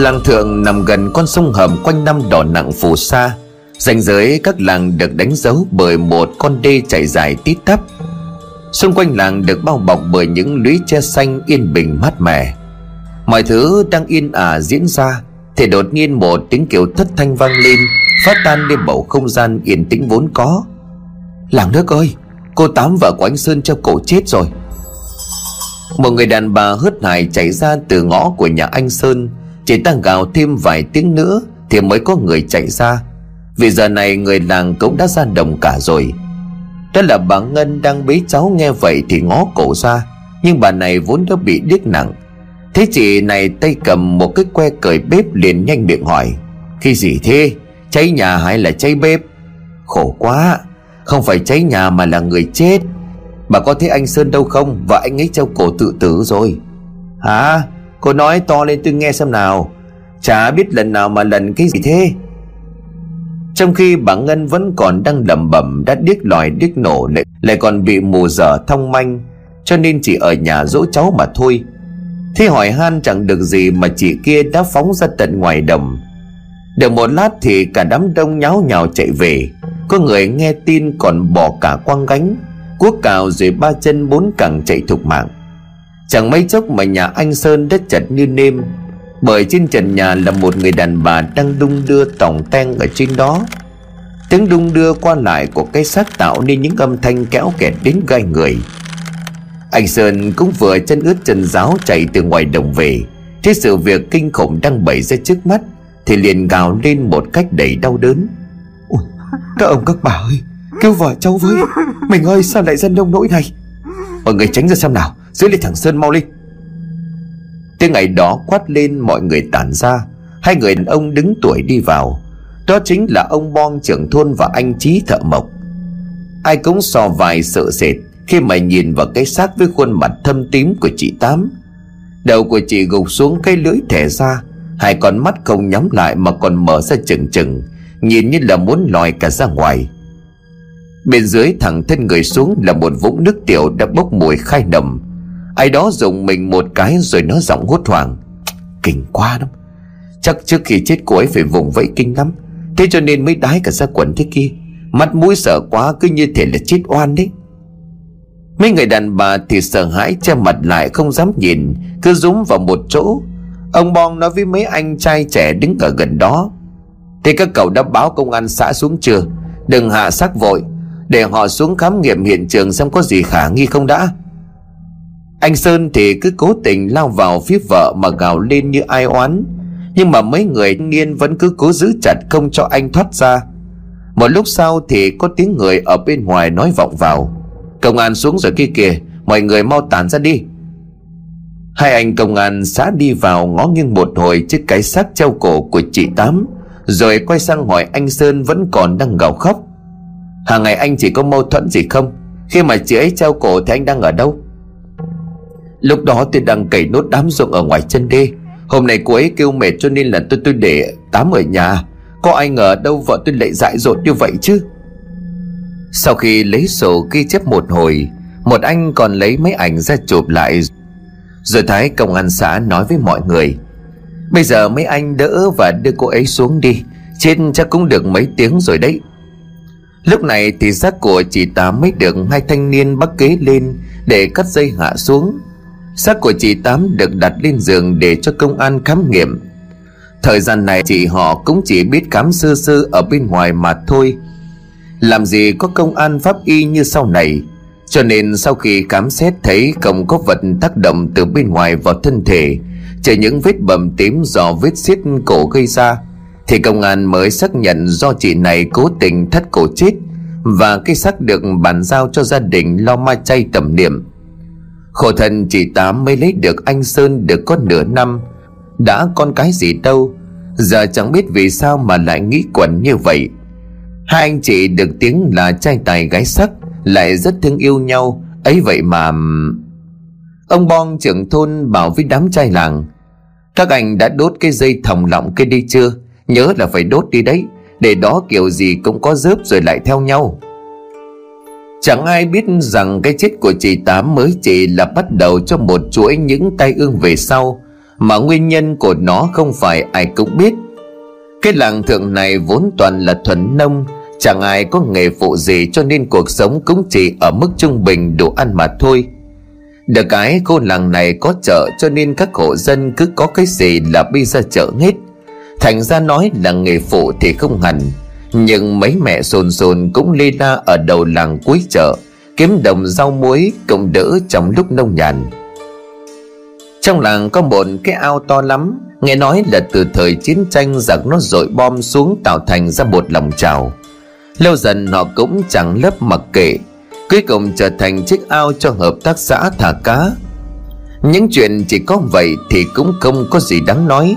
Làng thượng nằm gần con sông hầm quanh năm đỏ nặng phù sa. Ranh giới các làng được đánh dấu bởi một con đê chảy dài tít tắp. Xung quanh làng được bao bọc bởi những lũy tre xanh yên bình mát mẻ. Mọi thứ đang yên ả diễn ra, Thì đột nhiên một tiếng kiểu thất thanh vang lên, Phát tan đi bầu không gian yên tĩnh vốn có. Làng nước ơi, Cô Tám vợ của anh Sơn treo cổ chết rồi. Một người đàn bà hớt hải chạy ra từ ngõ của nhà anh Sơn chỉ ta gào thêm vài tiếng nữa Thì mới có người chạy ra. Vì giờ này người làng cũng đã ra đồng cả rồi. Đó là bà Ngân đang bế cháu nghe vậy thì ngó cổ ra, Nhưng bà này vốn đã bị điếc nặng. Thế chị này tay cầm một cái que cởi bếp liền nhanh miệng hỏi khi gì thế? Cháy nhà hay là cháy bếp? Khổ quá, Không phải cháy nhà mà là người chết. Bà có thấy anh Sơn đâu không? Và anh ấy treo cổ tự tử rồi. Hả? Cô nói to lên tôi nghe xem nào. Chả biết lần nào mà lần cái gì thế. Trong khi bà Ngân vẫn còn đang lẩm bẩm Đã điếc lòi điếc nổ lại, lại còn bị mù dở thông manh Cho nên chỉ ở nhà dỗ cháu mà thôi. Thế hỏi han chẳng được gì mà chị kia đã phóng ra tận ngoài đồng. Được một lát thì cả đám đông nháo nhào chạy về. Có người nghe tin còn bỏ cả quang gánh Cuốc cào rồi ba chân bốn cẳng chạy thục mạng. Chẳng mấy chốc mà nhà anh Sơn đất chật như nêm. Bởi trên trần nhà là một người đàn bà đang đung đưa tòng ten ở trên đó. Tiếng đung đưa qua lại của cái xác tạo nên những âm thanh kéo kẹt đến gai người. Anh Sơn cũng vừa chân ướt chân giáo chạy từ ngoài đồng về. Thế sự việc kinh khủng đang bày ra trước mắt Thì liền gào lên một cách đầy đau đớn. Ôi, các ông các bà ơi Kêu vợ cháu với. Mình ơi sao lại dân đông nỗi này? Mọi người tránh ra xem nào. Giữ lên thằng Sơn mau lên. Tiếng ngày đó quát lên mọi người tản ra. Hai người đàn ông đứng tuổi đi vào. Đó chính là ông Bon trưởng thôn và anh Trí thợ mộc. Ai cũng so vài sợ sệt khi mà nhìn vào cái xác với khuôn mặt thâm tím của chị Tám. Đầu của chị gục xuống cái lưỡi thẻ ra. Hai con mắt không nhắm lại mà còn mở ra chừng chừng, Nhìn như là muốn lòi cả ra ngoài. Bên dưới thẳng thân người xuống là một vũng nước tiểu đã bốc mùi khai nồng Ai đó dùng mình một cái rồi nó giọng hốt hoảng. Kinh quá lắm Chắc trước khi chết cô ấy phải vùng vẫy kinh lắm. Thế cho nên mới đái cả ra quần thế kia. Mắt mũi sợ quá cứ như thể là chết oan đấy. Mấy người đàn bà thì sợ hãi che mặt lại không dám nhìn, Cứ rúm vào một chỗ. Ông Bong nói với mấy anh trai trẻ đứng ở gần đó. Thì các cậu đã báo công an xã xuống chưa? Đừng hạ xác vội. Để họ xuống khám nghiệm hiện trường xem có gì khả nghi không đã. Anh Sơn thì cứ cố tình lao vào phía vợ mà gào lên như ai oán. Nhưng mà mấy người niên vẫn cứ cố giữ chặt không cho anh thoát ra. Một lúc sau thì có tiếng người ở bên ngoài nói vọng vào. Công an xuống rồi kia kìa, Mọi người mau tản ra đi. Hai anh công an xã đi vào ngó nghiêng một hồi trước cái xác treo cổ của chị Tám, Rồi quay sang hỏi anh Sơn vẫn còn đang gào khóc. Hàng ngày anh chỉ có mâu thuẫn gì không? Khi mà chị ấy treo cổ thì anh đang ở đâu? Lúc đó tôi đang cày nốt đám ruộng ở ngoài chân đê. Hôm nay cô ấy kêu mệt cho nên là tôi tôi để Tám ở nhà. Có ai ngờ đâu vợ tôi lại dại dột như vậy chứ? Sau khi lấy sổ ghi chép một hồi, Một anh còn lấy mấy ảnh ra chụp lại. Rồi thái công an xã nói với mọi người, Bây giờ mấy anh đỡ và đưa cô ấy xuống đi. Chết chắc cũng được mấy tiếng rồi đấy. Lúc này thì xác của chị Tám mới được hai thanh niên bắt kế lên Để cắt dây hạ xuống. Xác của chị Tám được đặt lên giường để cho công an khám nghiệm. Thời gian này chị họ cũng chỉ biết khám sơ sơ ở bên ngoài mà thôi. Làm gì có công an pháp y như sau này. Cho nên sau khi khám xét thấy không có vật tác động từ bên ngoài vào thân thể Chỉ những vết bầm tím do vết xiết cổ gây ra, Thì công an mới xác nhận do chị này cố tình thắt cổ chết Và cái xác được bàn giao cho gia đình lo ma chay tẩm niệm. Khổ thân chị Tám mới lấy được anh Sơn được có nửa năm. Đã con cái gì đâu, Giờ chẳng biết vì sao mà lại nghĩ quẩn như vậy. Hai anh chị được tiếng là trai tài gái sắc, Lại rất thương yêu nhau. Ấy vậy mà, Ông Bon trưởng thôn bảo với đám trai làng, Các anh đã đốt cái dây thòng lọng kia đi chưa? Nhớ là phải đốt đi đấy, Để đó kiểu gì cũng có rớp rồi lại theo nhau. Chẳng ai biết rằng cái chết của chị Tám mới chỉ là bắt đầu cho một chuỗi những tai ương về sau, Mà nguyên nhân của nó không phải ai cũng biết. Cái làng thượng này vốn toàn là thuần nông, Chẳng ai có nghề phụ gì cho nên cuộc sống cũng chỉ ở mức trung bình đủ ăn mà thôi. Được cái, cô làng này có chợ cho nên các hộ dân cứ có cái gì là đi ra chợ hết. Thành ra nói là nghề phụ thì không hẳn. Nhưng mấy mẹ sồn sồn cũng lê la ở đầu làng cuối chợ, Kiếm đồng rau muối cộng đỡ trong lúc nông nhàn. Trong làng có một cái ao to lắm, Nghe nói là từ thời chiến tranh giặc nó dội bom xuống tạo thành ra một lòng trào. Lâu dần họ cũng chẳng lấp mặc kệ, Cuối cùng trở thành chiếc ao cho hợp tác xã thả cá. Những chuyện chỉ có vậy thì cũng không có gì đáng nói.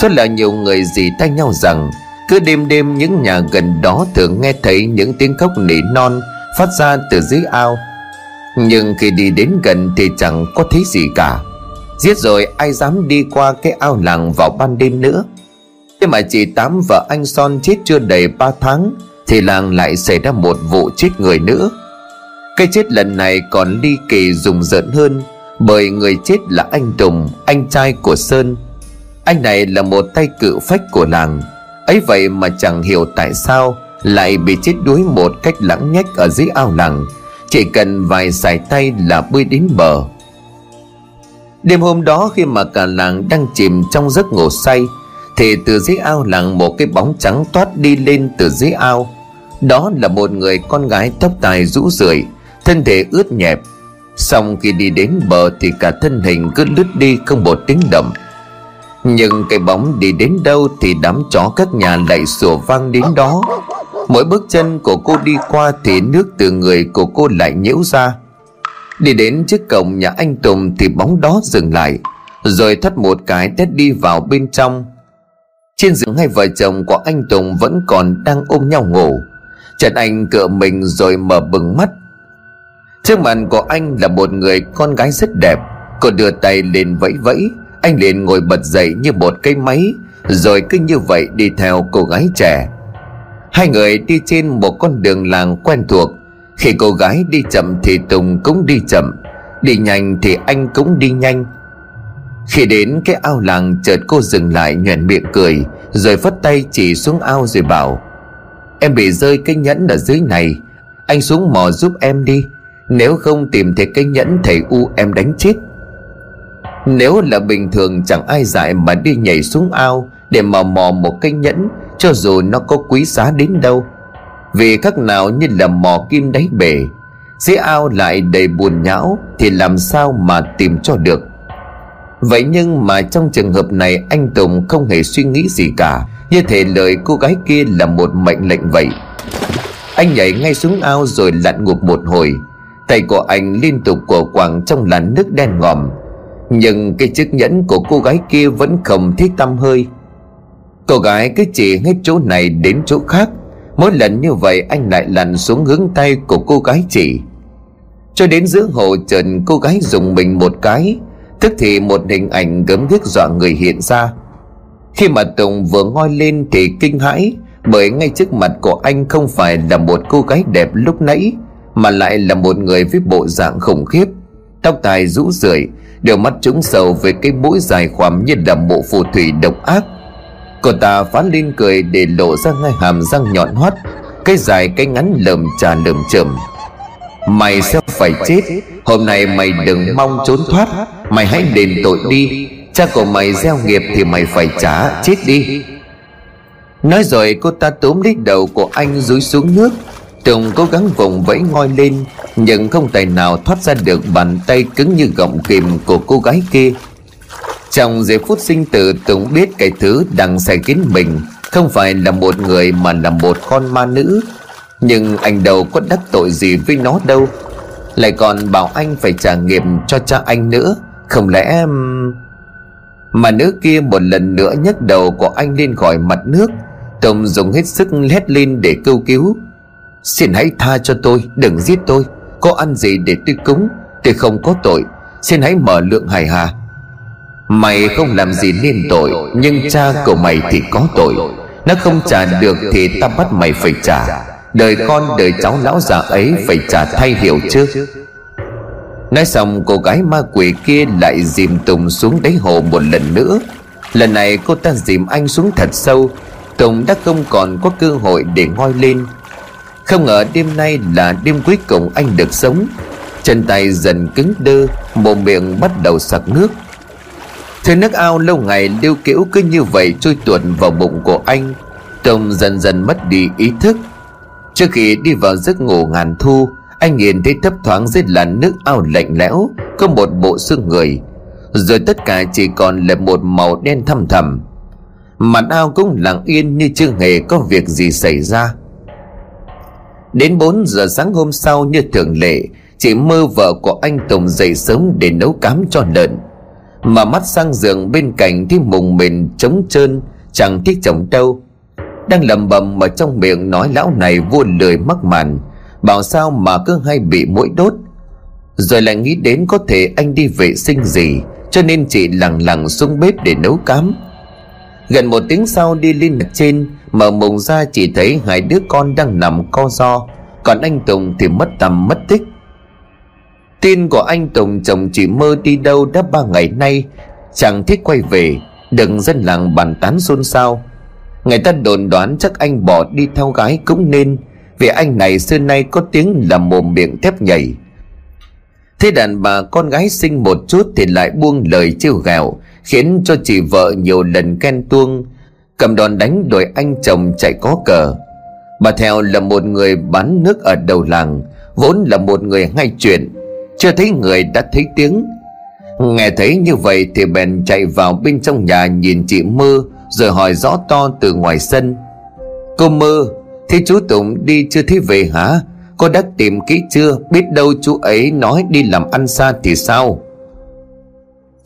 Số là nhiều người dì tay nhau rằng cứ đêm đêm những nhà gần đó thường nghe thấy những tiếng khóc nỉ non Phát ra từ dưới ao. Nhưng khi đi đến gần thì chẳng có thấy gì cả. Giết rồi ai dám đi qua cái ao làng vào ban đêm nữa? Thế mà chị Tám vợ anh Son chết chưa đầy 3 tháng Thì làng lại xảy ra một vụ chết người nữa. Cái chết lần này còn ly kỳ rùng rợn hơn Bởi người chết là anh Tùng, anh trai của Sơn. Anh này là một tay cự phách của làng ấy vậy mà chẳng hiểu tại sao lại bị chết đuối một cách lãng nhách ở dưới ao làng. Chỉ cần vài sải tay là bơi đến bờ. Đêm hôm đó khi mà cả làng đang chìm trong giấc ngủ say, thì từ dưới ao làng một cái bóng trắng toát đi lên từ dưới ao. Đó là một người con gái tóc tài rũ rượi, thân thể ướt nhẹp. Xong khi đi đến bờ thì cả thân hình cứ lướt đi không một tiếng động nhưng cái bóng đi đến đâu thì đám chó các nhà lại sủa vang đến đó. Mỗi bước chân của cô đi qua thì nước từ người của cô lại nhiễu ra. Đi đến trước cổng nhà anh Tùng thì bóng đó dừng lại, Rồi thắt một cái tét đi vào bên trong. Trên giường hai vợ chồng của anh Tùng vẫn còn đang ôm nhau ngủ. Trần Anh cựa mình rồi mở bừng mắt. Trước mặt của anh là một người con gái rất đẹp, Cô đưa tay lên vẫy vẫy anh liền ngồi bật dậy như một cây máy, Rồi cứ như vậy đi theo cô gái trẻ. Hai người đi trên một con đường làng quen thuộc. Khi cô gái đi chậm thì Tùng cũng đi chậm, Đi nhanh thì anh cũng đi nhanh. Khi đến cái ao làng, chợt cô dừng lại nhoẻn miệng cười, Rồi phất tay chỉ xuống ao rồi bảo, Em bị rơi cái nhẫn ở dưới này, Anh xuống mò giúp em đi. Nếu không tìm thấy cái nhẫn thầy U em đánh chết nếu là bình thường, chẳng ai dại mà đi nhảy xuống ao Để mà mò một cây nhẫn, Cho dù nó có quý giá đến đâu. Vì khác nào như là mò kim đáy bể, Dưới ao lại đầy buồn nhão Thì làm sao mà tìm cho được? Vậy nhưng mà trong trường hợp này, Anh Tùng không hề suy nghĩ gì cả. Như thể lời cô gái kia là một mệnh lệnh vậy. Anh nhảy ngay xuống ao rồi lặn ngụp một hồi. Tay của anh liên tục cổ quảng trong làn nước đen ngòm nhưng cái chiếc nhẫn của cô gái kia vẫn không thấy tâm hơi. Cô gái cứ chỉ hết chỗ này đến chỗ khác. Mỗi lần như vậy, anh lại lặn xuống hướng tay của cô gái chỉ Cho đến giữa hồ trần, cô gái dùng mình một cái. Tức thì một hình ảnh gớm ghiếc dọa người hiện ra. Khi mà Tùng vừa ngoi lên thì kinh hãi, Bởi ngay trước mặt của anh không phải là một cô gái đẹp lúc nãy, Mà lại là một người với bộ dạng khủng khiếp. Tóc tai rũ rượi Đều mắt trúng sầu về cái mũi dài khoằm như là mộ phù thủy độc ác. Cô ta phá lên cười để lộ ra ngay hàm răng nhọn hoắt, Cái dài cái ngắn lầm trà lầm chầm Mày sẽ phải chết, Hôm nay mày đừng mong trốn thoát, Mày hãy đền tội đi, Cha của mày gieo nghiệp thì mày phải trả, Chết đi. Nói rồi cô ta túm lấy đầu của anh rúi xuống nước Tùng cố gắng vùng vẫy ngoi lên, Nhưng không tài nào thoát ra được bàn tay cứng như gọng kìm của cô gái kia. Trong giây phút sinh tử Tùng biết cái thứ đang xảy kín mình, Không phải là một người mà là một con ma nữ. Nhưng anh đâu có đắc tội gì với nó đâu. Lại còn bảo anh phải trả nghiệp cho cha anh nữa. Không lẽ... Mà nữ kia một lần nữa nhấc đầu của anh lên khỏi mặt nước. Tùng dùng hết sức hét lên để kêu cứu. Xin hãy tha cho tôi, Đừng giết tôi. Có ăn gì để tôi cúng? Tôi không có tội. Xin hãy mở lượng hài hà. Mày không làm gì nên tội, Nhưng cha của mày thì có tội. Nó không trả được thì ta bắt mày phải trả. Đời con, đời cháu lão già ấy Phải trả thay hiểu chứ. Nói xong, cô gái ma quỷ kia lại dìm Tùng xuống đáy hồ một lần nữa. Lần này cô ta dìm anh xuống thật sâu. Tùng đã không còn có cơ hội để ngoi lên. Không ngờ đêm nay là đêm cuối cùng anh được sống. Chân tay dần cứng đơ, Mồm miệng bắt đầu sặc nước. Thứ nước ao lâu ngày lưu kiểu cứ như vậy trôi tuột vào bụng của anh. Tùng dần dần mất đi ý thức. Trước khi đi vào giấc ngủ ngàn thu, Anh nhìn thấy thấp thoáng dưới làn nước ao lạnh lẽo, Có một bộ xương người. Rồi tất cả chỉ còn là một màu đen thăm thầm Mặt ao cũng lặng yên như chưa hề có việc gì xảy ra. Đến 4 giờ sáng hôm sau như thường lệ, Chị mơ vợ của anh Tùng dậy sớm để nấu cám cho lợn. Mà mắt sang giường bên cạnh thì mùng mình trống trơn, Chẳng thích chồng đâu. Đang lầm bầm mà trong miệng nói lão này vô lười mắc màn, Bảo sao mà cứ hay bị mũi đốt. Rồi lại nghĩ đến có thể anh đi vệ sinh gì, Cho nên chị lặng lặng xuống bếp để nấu cám. Gần một tiếng sau đi lên trên Mở mùng ra chỉ thấy hai đứa con đang nằm co do Còn anh Tùng thì mất tầm mất tích. Tin của anh Tùng chồng chị mơ đi đâu đã ba ngày nay, Chẳng thích quay về. Đừng dân làng bàn tán xôn xao. Người ta đồn đoán chắc anh bỏ đi theo gái cũng nên, Vì anh này xưa nay có tiếng là mồm miệng thép nhảy. Thế đàn bà con gái sinh một chút thì lại buông lời trêu ghẹo, Khiến cho chị vợ nhiều lần ghen tuông. Cầm đòn đánh đuổi anh chồng chạy có cờ. Bà Theo là một người bán nước ở đầu làng, Vốn là một người hay chuyện, Chưa thấy người đã thấy tiếng. Nghe thấy như vậy thì bèn chạy vào bên trong nhà nhìn chị Mơ, Rồi hỏi rõ to từ ngoài sân. Cô Mơ, Thế chú Tùng đi chưa thấy về hả? Cô đã tìm kỹ chưa? Biết đâu chú ấy nói đi làm ăn xa thì sao?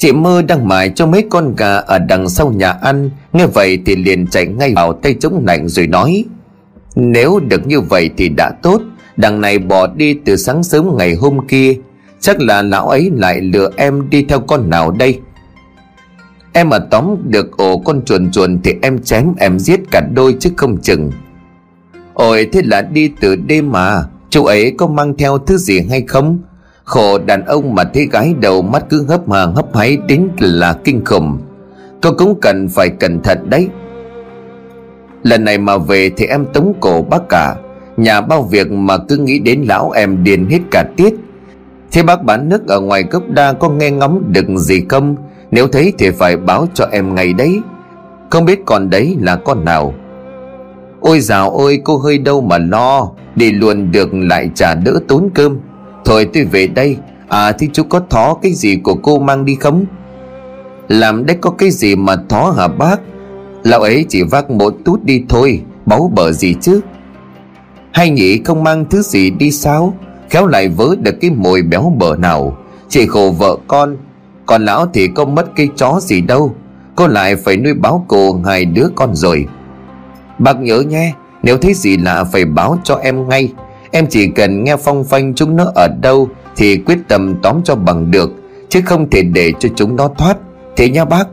Chị mơ đang mải cho mấy con gà ở đằng sau nhà ăn. Nghe vậy thì liền chạy ngay vào tay chống lạnh rồi nói, Nếu được như vậy thì đã tốt. Đằng này bỏ đi từ sáng sớm ngày hôm kia. Chắc là lão ấy lại lừa em đi theo con nào đây? Em mà tóm được ổ con chuồn chuồn Thì em chém em giết cả đôi chứ không chừng. Ôi, thế là đi từ đêm mà. Chú ấy có mang theo thứ gì hay không? Khổ đàn ông mà thấy gái đầu mắt cứ hấp hà hấp háy đến là kinh khủng. Cô cũng cần phải cẩn thận đấy. Lần này mà về thì em tống cổ bác cả. Nhà bao việc mà cứ nghĩ đến lão em điền hết cả tiết. Thế bác bán nước ở ngoài gốc đa có nghe ngóng được gì không? Nếu thấy thì phải báo cho em ngay đấy. Không biết còn đấy là con nào. Ôi dào ôi, cô hơi đâu mà lo, Đi luôn được lại trả đỡ tốn cơm. Thôi tôi về đây. À thì chú có thó cái gì của cô mang đi không? Làm đấy có cái gì mà thó hả bác? Lão ấy chỉ vác một tút đi thôi, Báu bở gì chứ? Hay nhỉ, không mang thứ gì đi sao? Khéo lại vớ được cái mồi béo bở nào. Chỉ khổ vợ con, Còn lão thì có mất cái chó gì đâu. Cô lại phải nuôi báo cô hai đứa con rồi. Bác nhớ nhé, Nếu thấy gì lạ phải báo cho em ngay. Em chỉ cần nghe phong phanh chúng nó ở đâu Thì quyết tâm tóm cho bằng được, Chứ không thể để cho chúng nó thoát. Thế nha bác.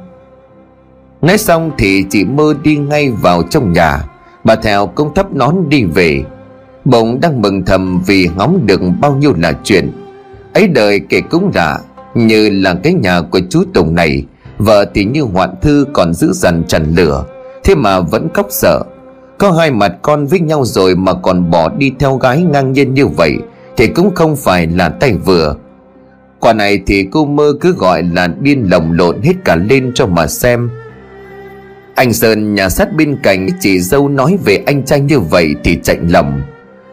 Nói xong thì chị mơ đi ngay vào trong nhà. Bà Thèo cũng thấp nón đi về. Bỗng đang mừng thầm vì ngóng được bao nhiêu là chuyện. Ấy đời kể cũng lạ, Như là cái nhà của chú Tùng này. Vợ thì như hoạn thư còn giữ dằn trần lửa, Thế mà vẫn khóc sợ có hai mặt con với nhau rồi mà còn bỏ đi theo gái ngang nhiên như vậy, Thì cũng không phải là tay vừa. Quả này thì cô mơ cứ gọi là điên lồng lộn hết cả lên cho mà xem. Anh Sơn, nhà sát bên cạnh, chị dâu nói về anh trai như vậy thì chạy lầm.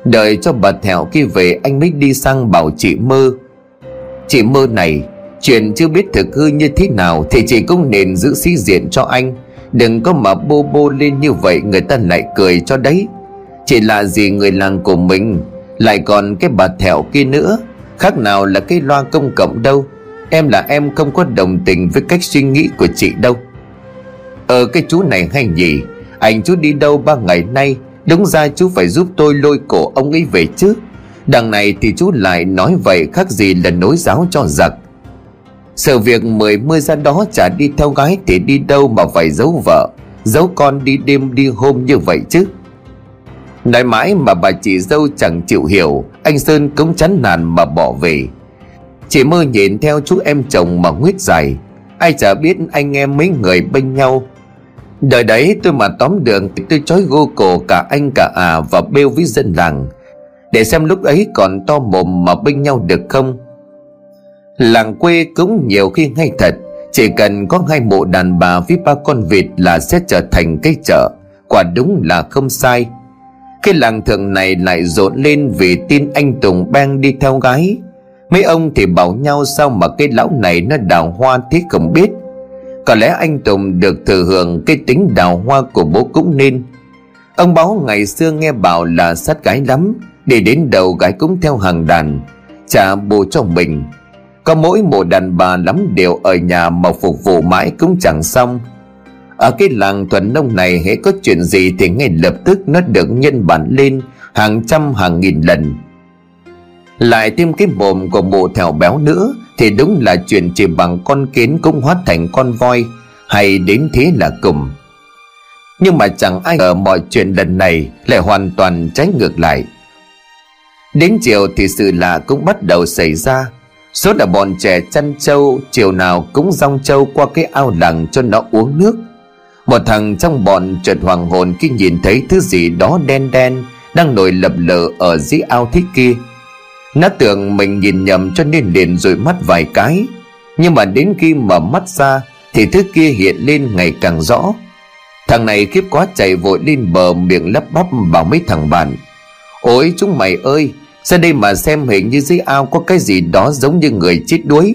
Đợi cho bà Thẹo kia về, anh mới đi sang bảo chị mơ. Chị mơ này, Chuyện chưa biết thực hư như thế nào Thì chị cũng nên giữ sĩ diện cho anh. Đừng có mà bô bô lên như vậy, Người ta lại cười cho đấy. Chỉ là gì người làng của mình, Lại còn cái bà thẻo kia nữa. Khác nào là cái loa công cộng đâu. Em là em không có đồng tình Với cách suy nghĩ của chị đâu. Ờ cái chú này hay nhỉ? Anh chú đi đâu ba ngày nay? Đúng ra chú phải giúp tôi lôi cổ ông ấy về chứ. Đằng này thì chú lại nói vậy, Khác gì là nối giáo cho giặc sự việc mười mươi ra đó chả đi theo gái thì đi đâu mà phải giấu vợ. Giấu con đi đêm đi hôm như vậy chứ. Nói mãi mà bà chị dâu chẳng chịu hiểu, Anh Sơn cũng chán nản mà bỏ về. Chị mơ nhìn theo chú em chồng mà nguyết dài. Ai chả biết anh em mấy người bên nhau. Đời đấy tôi mà tóm đường thì tôi trói gô cổ cả anh cả à và bêu với dân làng. Để xem lúc ấy còn to mồm mà bên nhau được không? Làng quê cũng nhiều khi ngay thật. Chỉ cần có hai mộ đàn bà với ba con vịt là sẽ trở thành cái chợ. Quả đúng là không sai. Cái làng thượng này lại rộn lên vì tin anh Tùng bang đi theo gái. Mấy ông thì bảo nhau sao mà cái lão này nó đào hoa thế không biết. Có lẽ anh Tùng được thừa hưởng cái tính đào hoa của bố cũng nên. Ông báo ngày xưa nghe bảo là sát gái lắm, Để đến đầu gái cũng theo hàng đàn Chả bù cho mình. Có mỗi một đàn bà lắm đều ở nhà mà phục vụ mãi cũng chẳng xong. Ở cái làng thuần nông này hễ có chuyện gì thì ngay lập tức nó được nhân bản lên hàng trăm, hàng nghìn lần. Lại thêm cái mồm của bộ thèo béo nữa Thì đúng là chuyện chỉ bằng con kiến cũng hóa thành con voi, Hay đến thế là cùng. Nhưng mà chẳng ai ngờ mọi chuyện lần này Lại hoàn toàn trái ngược lại. Đến chiều thì sự lạ cũng bắt đầu xảy ra. Số là bọn trẻ chăn trâu, Chiều nào cũng rong trâu qua cái ao làng cho nó uống nước. Một thằng trong bọn chợt hoàng hồn khi nhìn thấy thứ gì đó đen đen Đang nổi lập lờ ở dưới ao thế kia. Nó tưởng mình nhìn nhầm cho nên liền rồi mắt vài cái. Nhưng mà đến khi mở mắt ra Thì thứ kia hiện lên ngày càng rõ. Thằng này khiếp quá chạy vội lên bờ miệng lắp bắp bảo mấy thằng bạn. Ôi chúng mày ơi ra đây mà xem hình như dưới ao có cái gì đó giống như người chết đuối.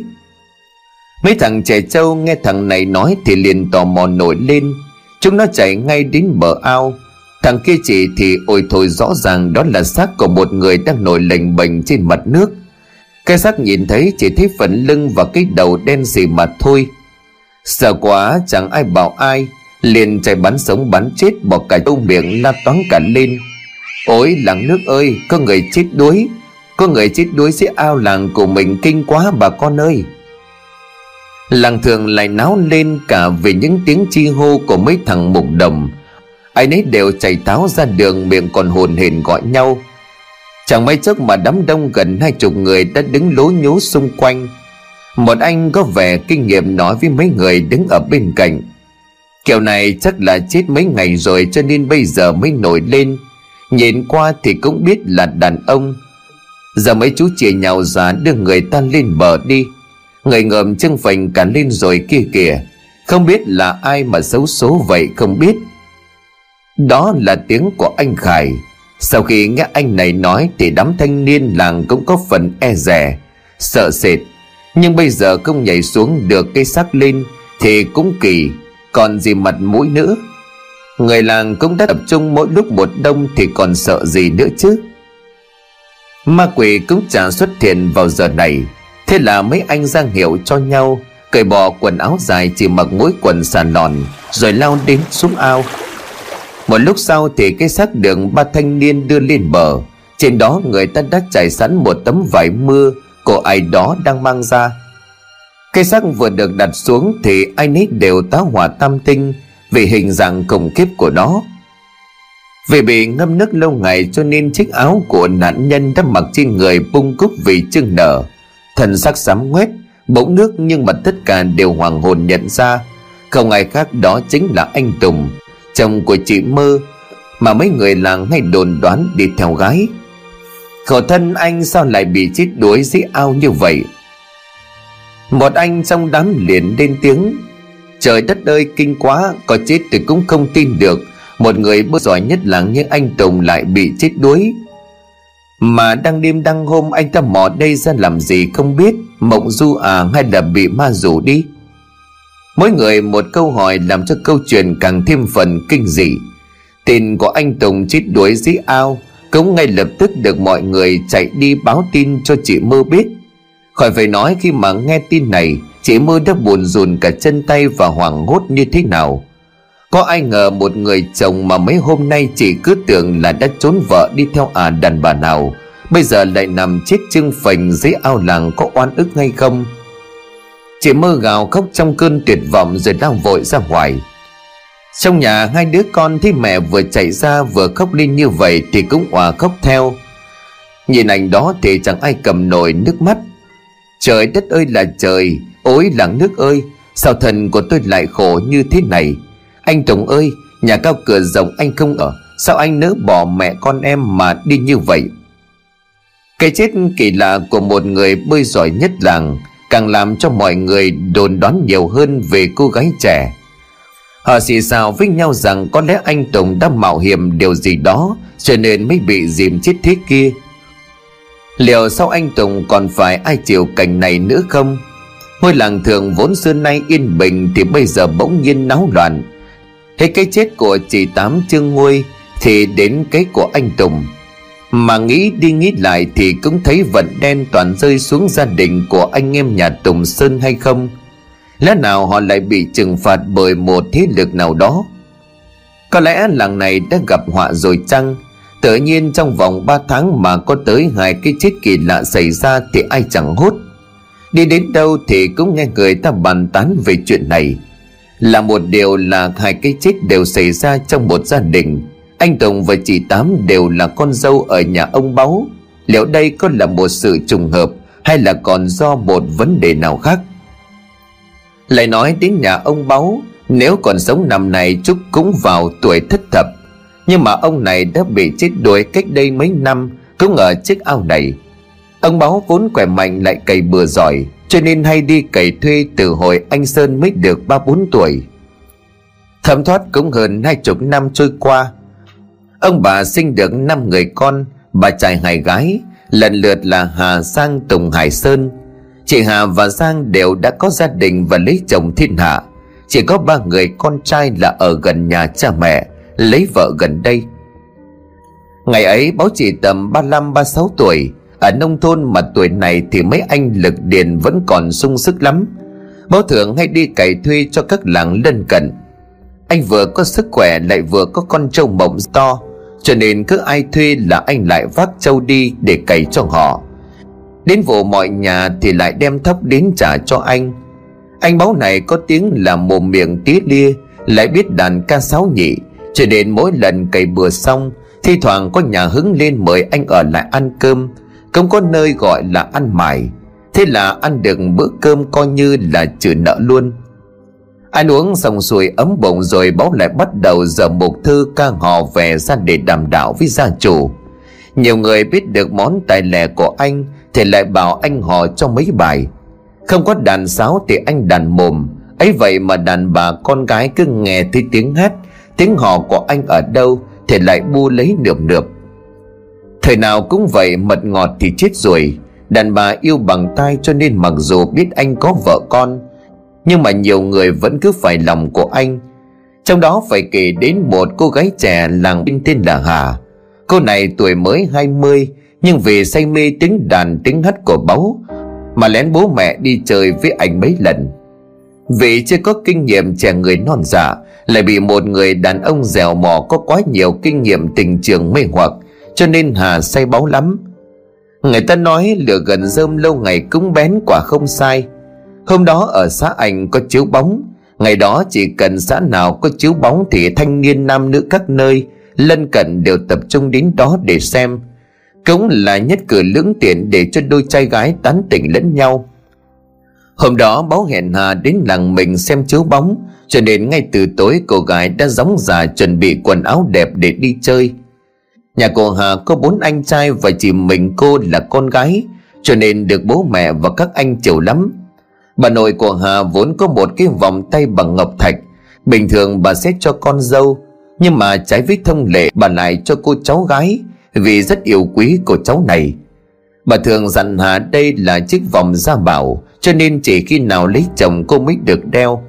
Mấy thằng trẻ trâu nghe thằng này nói thì liền tò mò nổi lên. Chúng nó chạy ngay đến bờ ao. Thằng kia chỉ thì ôi thôi rõ ràng đó là xác của một người đang nổi lềnh bềnh trên mặt nước. Cái xác nhìn thấy chỉ thấy phần lưng và cái đầu đen xì mà thôi. Sợ quá, chẳng ai bảo ai. Liền chạy bắn sống bắn chết, bỏ cả trâu miệng la toán cả lên. Ôi làng nước ơi, có người chết đuối. Có người chết đuối dưới ao làng của mình kinh quá bà con ơi. Làng thường lại náo lên cả vì những tiếng chi hô của mấy thằng mục đồng. Ai nấy đều chạy táo ra đường, miệng còn hồn hển gọi nhau. Chẳng mấy chốc mà đám đông gần hai chục người đã đứng lố nhố xung quanh. Một anh có vẻ kinh nghiệm nói với mấy người đứng ở bên cạnh. Kiểu này chắc là chết mấy ngày rồi cho nên bây giờ mới nổi lên nhìn qua thì cũng biết là đàn ông. Giờ mấy chú chìa nhau ra đưa người ta lên bờ đi. Người ngợm chân phành cả lên rồi kia kìa. Không biết là ai mà xấu số vậy không biết. Đó là tiếng của anh Khải. Sau khi nghe anh này nói Thì đám thanh niên làng cũng có phần e rẻ Sợ sệt. Nhưng bây giờ không nhảy xuống được cây xác lên Thì cũng kỳ, Còn gì mặt mũi nữa. Người làng cũng đã tập trung mỗi lúc một đông Thì còn sợ gì nữa chứ? Ma quỷ cũng chả xuất hiện vào giờ này. Thế là mấy anh ra hiệu cho nhau, Cởi bỏ quần áo dài chỉ mặc mỗi quần sàn lòn, Rồi lao đến xuống ao. Một lúc sau thì cái xác đường ba thanh niên đưa lên bờ. Trên đó người ta đã trải sẵn một tấm vải mưa, Của ai đó đang mang ra. Cây xác vừa được đặt xuống Thì ai nấy đều tá hỏa tam tinh vì hình dạng khủng khiếp của nó. Vì bị ngâm nước lâu ngày Cho nên chiếc áo của nạn nhân đã mặc trên người bung cúc vì chưng nở. Thần sắc sám ngoét Bỗng nước nhưng mà tất cả đều hoàng hồn nhận ra. Không ai khác đó chính là anh Tùng, chồng của chị mơ, mà mấy người làng hay đồn đoán đi theo gái. Khổ thân anh sao lại bị chết đuối dưới ao như vậy? Một anh trong đám liền lên tiếng trời đất ơi, kinh quá, có chết thì cũng không tin được. Một người bơi giỏi nhất làng như anh tùng lại bị chết đuối. Mà đang đêm đăng hôm, anh ta mò đây ra làm gì không biết. Mộng du à hay là bị ma rủ đi? Mỗi người một câu hỏi làm cho câu chuyện càng thêm phần kinh dị. Tin của anh Tùng chết đuối dưới ao, Cũng ngay lập tức được mọi người chạy đi báo tin cho chị Mơ biết. Khỏi phải nói khi mà nghe tin này Chị Mơ đã buồn rùn cả chân tay và hoảng hốt như thế nào. Có ai ngờ một người chồng mà mấy hôm nay chị cứ tưởng là đã trốn vợ đi theo à đàn bà nào, Bây giờ lại nằm chết chưng phành dưới ao làng có oan ức hay không? Chị mơ gào khóc trong cơn tuyệt vọng rồi lao vội ra ngoài. Trong nhà, hai đứa con thấy mẹ vừa chạy ra vừa khóc lên như vậy thì cũng òa khóc theo. Nhìn ảnh đó thì chẳng ai cầm nổi nước mắt. Trời đất ơi là trời! Ôi làng nước ơi, Sao thần của tôi lại khổ như thế này? Anh Tùng ơi, Nhà cao cửa rộng anh không ở, Sao anh nỡ bỏ mẹ con em mà đi như vậy? Cái chết kỳ lạ của một người bơi giỏi nhất làng Càng làm cho mọi người đồn đoán nhiều hơn về cô gái trẻ. Họ xì xào với nhau rằng có lẽ anh Tùng đã mạo hiểm điều gì đó, Cho nên mới bị dìm chết thế kia. Liệu sau anh Tùng còn phải ai chịu cảnh này nữa không? Ngôi làng thường vốn xưa nay yên bình Thì bây giờ bỗng nhiên náo loạn. Hết cái chết của chị Tám Trương Nguôi Thì đến cái của anh Tùng. Mà nghĩ đi nghĩ lại Thì cũng thấy vận đen toàn rơi xuống gia đình Của anh em nhà Tùng Sơn hay không? Lẽ nào họ lại bị trừng phạt Bởi một thế lực nào đó? Có lẽ làng này đã gặp họa rồi chăng? Tự nhiên trong vòng 3 tháng mà có tới hai cái chết kỳ lạ xảy ra thì ai chẳng hốt? Đi đến đâu thì cũng nghe người ta bàn tán về chuyện này. Là một điều là hai cái chết đều xảy ra trong một gia đình. Anh Tùng và chị Tám đều là con dâu ở nhà ông Báu. Liệu đây có là một sự trùng hợp hay là còn do một vấn đề nào khác? Lại nói đến nhà ông Báu, Nếu còn sống năm này Trúc cũng vào tuổi thất thập. Nhưng mà ông này đã bị chết đuối cách đây mấy năm, Cũng ở chiếc ao này. Ông Báo vốn khỏe mạnh lại cày bừa giỏi, Cho nên hay đi cày thuê từ hồi anh Sơn mới được ba bốn tuổi. Thẩm thoát cũng hơn hai chục năm trôi qua. Ông bà sinh được năm người con, Bà trai hai gái, Lần lượt là Hà Sang Tùng Hải Sơn. Chị Hà và Giang đều đã có gia đình và lấy chồng thiên hạ. Chỉ có ba người con trai là ở gần nhà cha mẹ, Lấy vợ gần đây. Ngày ấy báo chị tầm 35-36 tuổi ở nông thôn mà tuổi này thì mấy anh lực điền vẫn còn sung sức lắm. Báo thường hay đi cày thuê cho các làng lân cận. Anh vừa có sức khỏe lại vừa có con trâu mộng to, Cho nên cứ ai thuê là anh lại vác trâu đi để cày cho họ. Đến vụ mọi nhà thì lại đem thóc đến trả cho anh. Anh báo này có tiếng là mồm miệng tía lia, Lại biết đàn ca sáo nhị, Cho nên mỗi lần cày bừa xong Thi thoảng có nhà hứng lên mời anh ở lại ăn cơm không có nơi gọi là ăn mải. Thế là ăn được bữa cơm coi như là trừ nợ luôn. Ăn uống xong xuôi ấm bụng rồi báo lại bắt đầu giờ một thư ca hò về ra để đàm đạo với gia chủ. Nhiều người biết được món tài lẻ của anh, Thì lại bảo anh hò cho mấy bài. Không có đàn sáo thì anh đàn mồm. Ấy vậy mà đàn bà con gái cứ nghe thấy tiếng hát Tiếng hò của anh ở đâu Thì lại bu lấy nượm nượp. Thời nào cũng vậy, mật ngọt thì chết rồi. Đàn bà yêu bằng tay cho nên mặc dù biết anh có vợ con, Nhưng mà nhiều người vẫn cứ phải lòng của anh. Trong đó phải kể đến một cô gái trẻ làng bên tên là Hà. Cô này tuổi mới 20 Nhưng vì say mê tiếng đàn, tiếng hát của báu, Mà lén bố mẹ đi chơi với anh mấy lần. Vì chưa có kinh nghiệm trẻ người non dạ Lại bị một người đàn ông dẻo mò có quá nhiều kinh nghiệm tình trường mê hoặc cho nên Hà say báu lắm. Người ta nói lửa gần rơm lâu ngày cũng bén quả không sai. Hôm đó ở xã ảnh có chiếu bóng. Ngày đó chỉ cần xã nào có chiếu bóng Thì thanh niên nam nữ các nơi, Lân cận đều tập trung đến đó để xem. Cũng là nhất cử lưỡng tiện Để cho đôi trai gái tán tỉnh lẫn nhau. Hôm đó báo hẹn Hà đến làng mình xem chiếu bóng, Cho nên ngay từ tối cô gái đã gióng già chuẩn bị quần áo đẹp để đi chơi. Nhà cô Hà có bốn anh trai và chỉ mình cô là con gái, Cho nên được bố mẹ và các anh chiều lắm. Bà nội của Hà vốn có một cái vòng tay bằng ngọc thạch. Bình thường bà sẽ cho con dâu, Nhưng mà trái với thông lệ, bà lại cho cô cháu gái, Vì rất yêu quý cô cháu này. Bà thường dặn Hà đây là chiếc vòng gia bảo, Cho nên chỉ khi nào lấy chồng cô mới được đeo.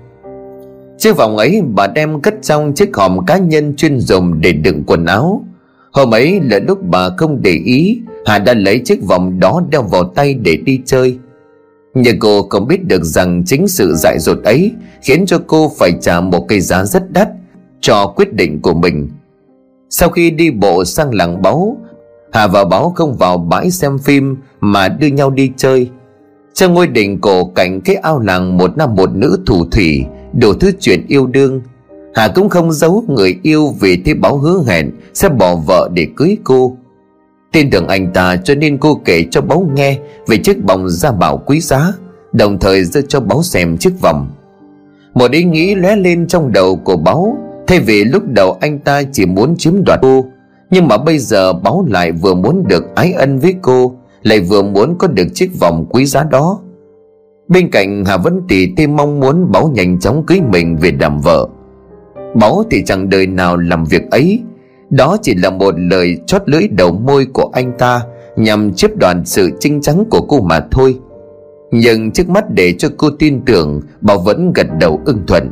Chiếc vòng ấy bà đem cất trong chiếc hòm cá nhân chuyên dùng để đựng quần áo. Hôm ấy là lúc bà không để ý, Hà đã lấy chiếc vòng đó đeo vào tay để đi chơi. Nhưng cô không biết được rằng chính sự dại dột ấy Khiến cho cô phải trả một cái giá rất đắt Cho quyết định của mình. Sau khi đi bộ sang làng báu, Hà và Báo không vào bãi xem phim Mà đưa nhau đi chơi. Trong ngôi đình cổ cạnh cái ao làng Một nam một nữ thủ thủy, Đủ thứ chuyện yêu đương. Hà cũng không giấu người yêu vì thế báo hứa hẹn Sẽ bỏ vợ để cưới cô. Tin tưởng anh ta cho nên cô kể cho báo nghe Về chiếc vòng gia bảo quý giá, Đồng thời đưa cho báo xem chiếc vòng. Một ý nghĩ lóe lên trong đầu của báo Thay vì lúc đầu anh ta chỉ muốn chiếm đoạt cô, Nhưng mà bây giờ báo lại vừa muốn được ái ân với cô, Lại vừa muốn có được chiếc vòng quý giá đó. Bên cạnh Hà vẫn tỉ tê mong muốn báo nhanh chóng cưới mình về làm vợ. Máu thì chẳng đời nào làm việc ấy. Đó chỉ là một lời chót lưỡi đầu môi của anh ta Nhằm chiếp đoàn sự trinh trắng của cô mà thôi. Nhưng trước mắt để cho cô tin tưởng Bảo vẫn gật đầu ưng thuận.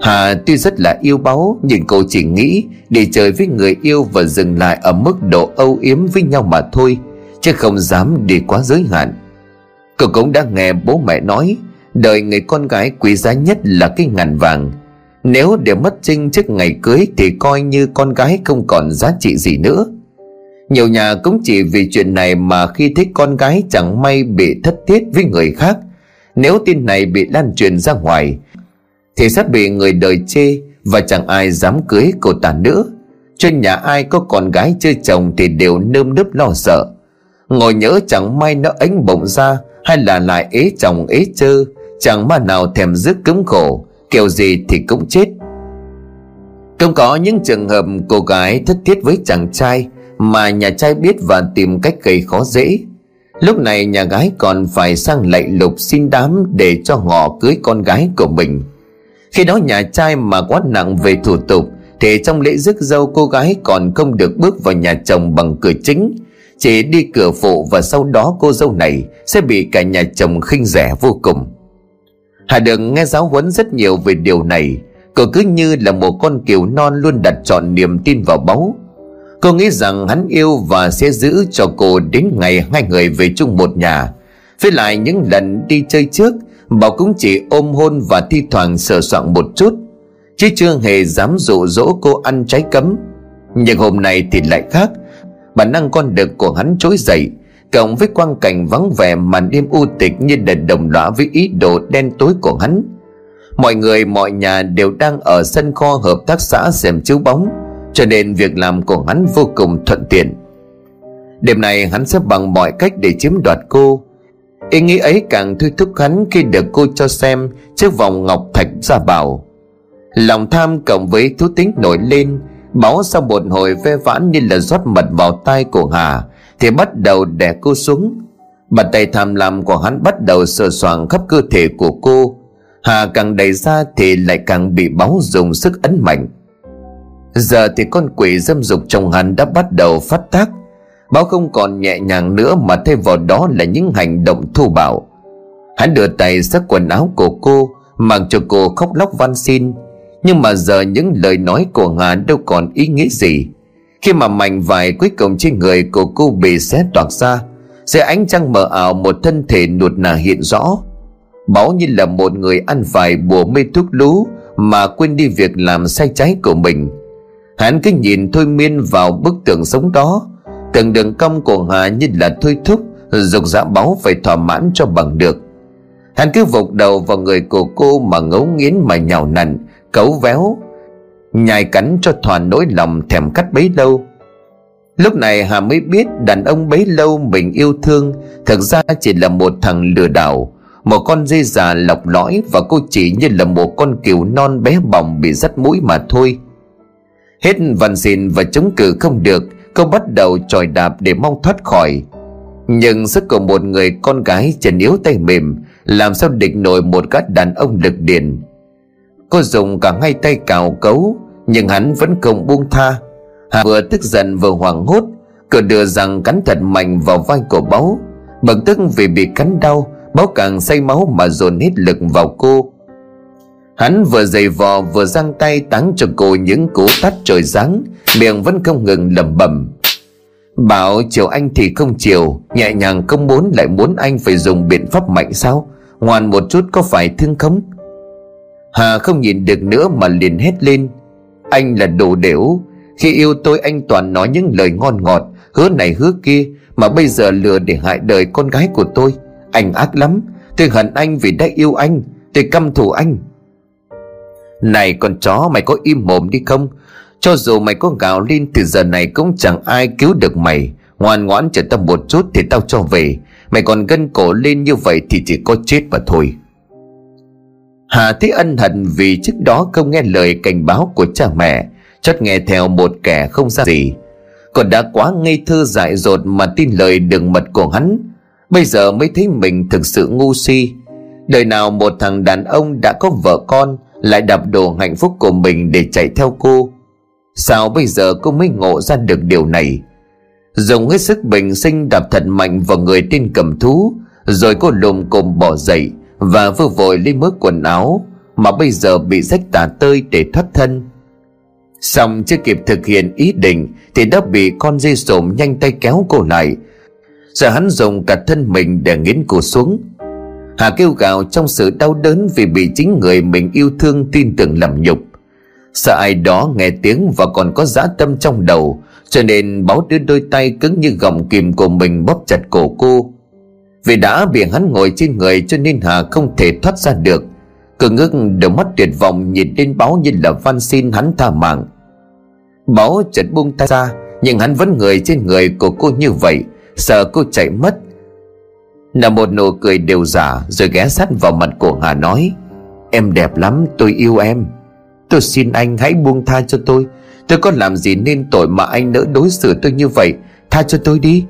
Hà tuy rất là yêu báu, Nhưng cô chỉ nghĩ Để chơi với người yêu và dừng lại Ở mức độ âu yếm với nhau mà thôi, Chứ không dám đi quá giới hạn. Cô cũng đã nghe bố mẹ nói, Đời người con gái quý giá nhất là cái ngàn vàng. Nếu để mất trinh trước ngày cưới Thì coi như con gái không còn giá trị gì nữa. Nhiều nhà cũng chỉ vì chuyện này Mà khi thấy con gái chẳng may bị thất tiết với người khác, Nếu tin này bị lan truyền ra ngoài, Thì sẽ bị người đời chê Và chẳng ai dám cưới cô ta nữa. Trên nhà ai có con gái chơi chồng Thì đều nơm nớp lo sợ. Ngồi nhớ chẳng may nó ánh bụng ra, hay là lại ế chồng ế chơ, chẳng mà nào thèm dứt cứng khổ kiểu gì thì cũng chết. Cũng có những trường hợp cô gái thất thiết với chàng trai mà nhà trai biết và tìm cách gây khó dễ. Lúc này nhà gái còn phải sang lạy lục xin đám để cho họ cưới con gái của mình. Khi đó nhà trai mà quá nặng về thủ tục, thì trong lễ rước dâu cô gái còn không được bước vào nhà chồng bằng cửa chính. Chỉ đi cửa phụ và sau đó cô dâu này sẽ bị cả nhà chồng khinh rẻ vô cùng. Hà được nghe giáo huấn rất nhiều về điều này. Cô cứ như là một con kiều non luôn đặt trọn niềm tin vào báu. Cô nghĩ rằng hắn yêu và sẽ giữ cho cô đến ngày hai người về chung một nhà. Với lại những lần đi chơi trước Bảo cũng chỉ ôm hôn và thi thoảng sờ soạn một chút. Chứ chưa hề dám dụ dỗ cô ăn trái cấm. Nhưng hôm nay thì lại khác. Bản năng con đực của hắn trỗi dậy cộng với quang cảnh vắng vẻ màn đêm u tịch như đèn đồng lõa với ý đồ đen tối của hắn. Mọi người, mọi nhà đều đang ở sân kho hợp tác xã xem chiếu bóng, cho nên việc làm của hắn vô cùng thuận tiện. Đêm này hắn sẽ bằng mọi cách để chiếm đoạt cô. Ý nghĩ ấy càng thôi thúc hắn khi được cô cho xem chiếc vòng ngọc thạch ra bảo. Lòng tham cộng với thú tính nổi lên, Máu sau một hồi ve vãn như là rót mật vào tay của Hà thì bắt đầu đè cô xuống. Bàn tay tham lam của hắn bắt đầu sờ soạng khắp cơ thể của cô. Hà càng đẩy ra thì lại càng bị báu dùng sức ấn mạnh. Giờ thì con quỷ dâm dục trong hắn đã bắt đầu phát tác. Báo không còn nhẹ nhàng nữa mà thay vào đó là những hành động thô bạo. Hắn đưa tay xách quần áo của cô, Mặc cho cô khóc lóc van xin. Nhưng mà giờ những lời nói của Hà đâu còn ý nghĩa gì. Khi mà mảnh vải cuối cùng trên người của cô bị xé toạc ra, Dưới ánh trăng mờ ảo một thân thể nuột nà hiện rõ. Báo như là một người ăn vải bùa mê thuốc lú Mà quên đi việc làm sai trái của mình. Hắn cứ nhìn thôi miên vào bức tượng sống đó. Từng đường cong của Hà như là thôi thúc Dục dạ báo phải thỏa mãn cho bằng được. Hắn cứ vục đầu vào người của cô mà ngấu nghiến mà nhào nặn cấu véo nhai cắn cho thỏa nỗi lòng thèm cắt bấy lâu. Lúc này hà mới biết đàn ông bấy lâu mình yêu thương thực ra chỉ là một thằng lừa đảo, một con dê già lọc lõi và cô chỉ như là một con cừu non bé bỏng bị dắt mũi mà thôi. Hết vằn xin và chống cự không được, cô bắt đầu tròi đạp để mong thoát khỏi. Nhưng sức của một người con gái trần yếu tay mềm, làm sao địch nổi một gã đàn ông lực điền Cô dùng cả ngay tay cào cấu, Nhưng hắn vẫn không buông tha. Hà vừa tức giận vừa hoảng hốt Cờ đưa rằng cắn thật mạnh vào vai của báu. Bực tức vì bị cắn đau, Báu càng say máu mà dồn hết lực vào cô. Hắn vừa giày vò vừa giang tay táng cho cô những cú tắt trời giáng, Miệng vẫn không ngừng lẩm bẩm. Bảo chiều anh thì không chiều, Nhẹ nhàng không muốn lại muốn anh phải dùng biện pháp mạnh sao? Ngoan một chút có phải thương không? Hà không nhìn được nữa mà liền hét lên. Anh là đồ đểu. Khi yêu tôi, anh toàn nói những lời ngon ngọt, Hứa này hứa kia, Mà bây giờ lừa để hại đời con gái của tôi. Anh ác lắm. Tôi hận anh vì đã yêu anh. Tôi căm thù anh. Này con chó, mày có im mồm đi không? Cho dù mày có gào lên, Từ giờ này cũng chẳng ai cứu được mày. Ngoan ngoãn chờ tao một chút thì tao cho về. Mày còn gân cổ lên như vậy thì chỉ có chết mà thôi. Hà thấy ân hận vì trước đó không nghe lời cảnh báo của cha mẹ Chót nghe theo một kẻ không ra gì. Còn đã quá ngây thơ dại dột mà tin lời đường mật của hắn, Bây giờ mới thấy mình thực sự ngu si. Đời nào một thằng đàn ông đã có vợ con Lại đạp đổ hạnh phúc của mình để chạy theo cô? Sao bây giờ cô mới ngộ ra được điều này? Dùng hết sức bình sinh đạp thật mạnh vào người tên cầm thú, Rồi cô lùm cồm bỏ dậy. Và vừa vội lấy mớ quần áo Mà bây giờ bị rách tả tơi để thoát thân. Xong chưa kịp thực hiện ý định Thì đã bị con dây sổm nhanh tay kéo cô lại. Giờ hắn dùng cả thân mình để nghiến cô xuống. Hà kêu gào trong sự đau đớn Vì bị chính người mình yêu thương tin tưởng làm nhục. Sợ ai đó nghe tiếng và còn có dã tâm trong đầu, Cho nên báo đưa đôi tay cứng như gọng kìm của mình bóp chặt cổ cô. Vì đã bị hắn ngồi trên người cho nên Hà không thể thoát ra được. Cứ ngước đôi mắt tuyệt vọng nhìn lên báo như là van xin hắn tha mạng. Báo chợt buông tay ra, Nhưng hắn vẫn người trên người của cô như vậy, Sợ cô chạy mất. Là một nụ cười đều giả Rồi ghé sát vào mặt của Hà nói, Em đẹp lắm, tôi yêu em. Tôi xin anh hãy buông tha cho tôi. Tôi có làm gì nên tội mà anh nỡ đối xử tôi như vậy? Tha cho tôi đi.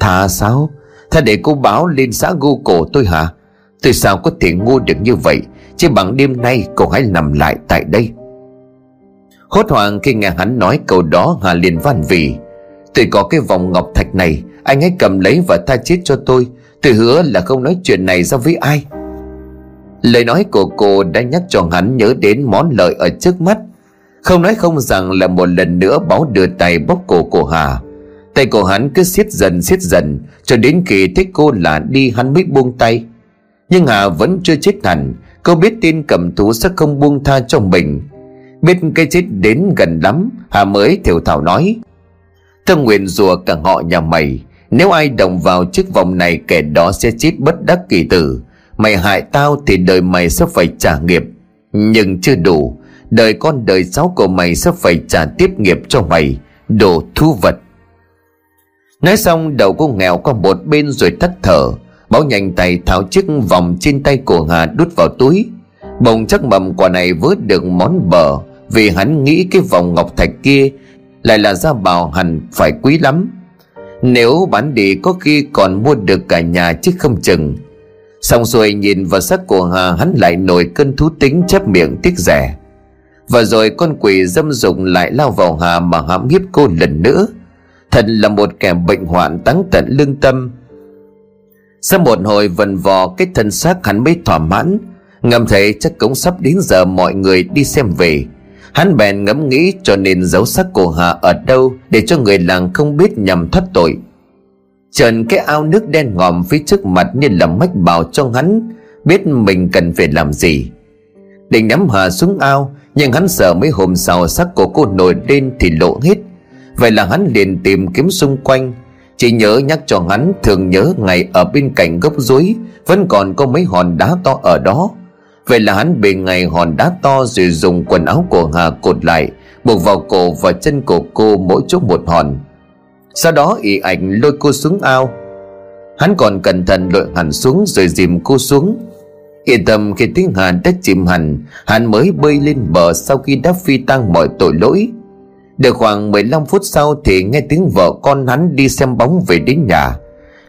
Tha sao? Thật để cô báo lên xã gô cổ tôi hả? Tôi sao có thể ngu được như vậy? Chứ bằng đêm nay cậu hãy nằm lại tại đây. Hốt hoảng khi nghe hắn nói câu đó, Hà liền van vì Tôi có cái vòng ngọc thạch này, Anh hãy cầm lấy và tha chết cho tôi. Tôi hứa là không nói chuyện này ra với ai. Lời nói của cô đã nhắc cho hắn nhớ đến món lợi ở trước mắt. Không nói không rằng là một lần nữa báo đưa tay bóc cổ của Hà. Tay của hắn cứ siết dần siết dần, Cho đến khi thấy cô là đi, hắn mới buông tay. Nhưng Hà vẫn chưa chết hẳn. Cô biết tin cầm thú sẽ không buông tha cho mình. Biết cái chết đến gần lắm, Hà mới thiểu thảo nói. Thơ nguyện rùa cả họ nhà mày, Nếu ai động vào chiếc vòng này, Kẻ đó sẽ chết bất đắc kỳ tử. Mày hại tao thì đời mày sẽ phải trả nghiệp. Nhưng chưa đủ, Đời con đời cháu của mày sẽ phải trả tiếp nghiệp cho mày. Đồ thu vật. Nói xong, đầu cô nghèo qua một bên rồi thất thở. Báo nhanh tay tháo chiếc vòng trên tay của Hà đút vào túi. Bồng chắc mầm quả này vớt được món bờ, Vì hắn nghĩ cái vòng ngọc thạch kia Lại là gia bảo hẳn phải quý lắm. Nếu bán đi có khi còn mua được cả nhà chứ không chừng. Xong rồi nhìn vào sắc của Hà, hắn lại nổi cơn thú tính chép miệng tiếc rẻ. Và rồi con quỷ dâm dụng lại lao vào Hà mà hãm hiếp cô lần nữa. Thật là một kẻ bệnh hoạn táng tận lương tâm. Sau một hồi vần vò, cái thân xác hắn mới thỏa mãn. Ngầm thấy chắc cũng sắp đến giờ mọi người đi xem về. Hắn bèn ngẫm nghĩ cho nên giấu xác của Hà ở đâu Để cho người làng không biết nhằm thoát tội. Trần cái ao nước đen ngòm phía trước mặt như là mách bảo cho hắn Biết mình cần phải làm gì. Định nắm Hà xuống ao, Nhưng hắn sợ mấy hôm sau xác của cô nổi lên thì lộ hết. Vậy là hắn liền tìm kiếm xung quanh. Chỉ nhớ nhắc cho hắn thường nhớ ngày ở bên cạnh gốc rối, Vẫn còn có mấy hòn đá to ở đó. Vậy là hắn bề ngày hòn đá to rồi dùng quần áo của Hà cột lại, Buộc vào cổ và chân của cô mỗi chỗ một hòn. Sau đó ị ảnh lôi cô xuống ao. Hắn còn cẩn thận lội hẳn xuống rồi dìm cô xuống. Yên tâm khi tiếng Hàn đã chìm hẳn, Hắn mới bơi lên bờ sau khi đã phi tăng mọi tội lỗi. Được khoảng 15 phút sau thì nghe tiếng vợ con hắn đi xem bóng về đến nhà.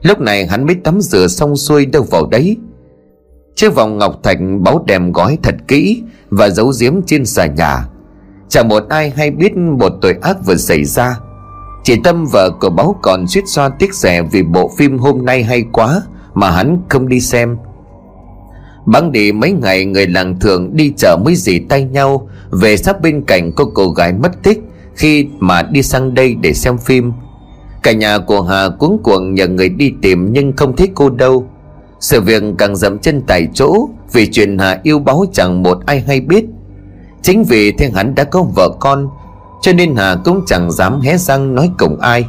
Lúc này hắn mới tắm rửa xong xuôi đâu vào đấy. Chiếc vòng ngọc thạch báo đèm gói thật kỹ Và giấu giếm trên xà nhà. Chẳng một ai hay biết một tội ác vừa xảy ra. Chị Tâm vợ của báo còn suýt xoa tiếc rẻ Vì bộ phim hôm nay hay quá Mà hắn không đi xem. Bắn đi mấy ngày người làng thường đi chợ mới dì tay nhau Về sắp bên cạnh cô cô gái mất tích. Khi mà đi sang đây để xem phim. Cả nhà của Hà cuống cuồng nhờ người đi tìm Nhưng không thấy cô đâu. Sự việc càng dậm chân tại chỗ Vì chuyện Hà yêu báo chẳng một ai hay biết. Chính vì thế hắn đã có vợ con, cho nên Hà cũng chẳng dám hé răng nói cùng ai.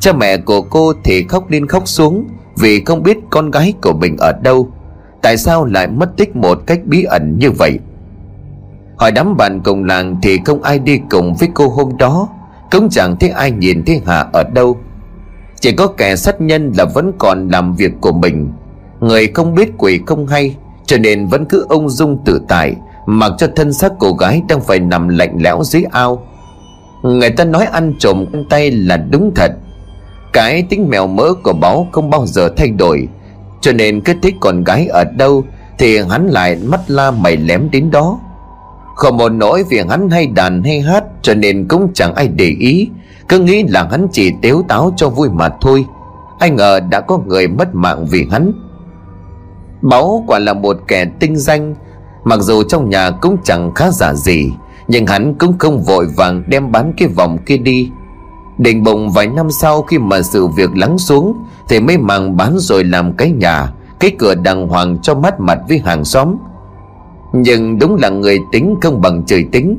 Cha mẹ của cô thì khóc lên khóc xuống Vì không biết con gái của mình ở đâu. Tại sao lại mất tích một cách bí ẩn như vậy? Hỏi đám bạn cùng làng thì không ai đi cùng với cô hôm đó. Cũng chẳng thấy ai nhìn thấy Hà ở đâu. Chỉ có kẻ sát nhân là vẫn còn làm việc của mình. Người không biết quỷ không hay, Cho nên vẫn cứ ông dung tự tại, Mặc cho thân xác cô gái đang phải nằm lạnh lẽo dưới ao. Người ta nói ăn trộm tay là đúng thật. Cái tính mèo mỡ của báo không bao giờ thay đổi. Cho nên cứ thích con gái ở đâu Thì hắn lại mắt la mày lém đến đó. Không một nỗi vì hắn hay đàn hay hát, Cho nên cũng chẳng ai để ý. Cứ nghĩ là hắn chỉ tếu táo cho vui mà thôi. Ai ngờ đã có người mất mạng vì hắn. Báu quả là một kẻ tinh danh. Mặc dù trong nhà cũng chẳng khá giả gì, Nhưng hắn cũng không vội vàng đem bán cái vòng kia đi. Định bụng vài năm sau khi mà sự việc lắng xuống, Thì mới màng bán rồi làm cái nhà, Cái cửa đàng hoàng cho mắt mặt với hàng xóm. Nhưng đúng là người tính không bằng trời tính.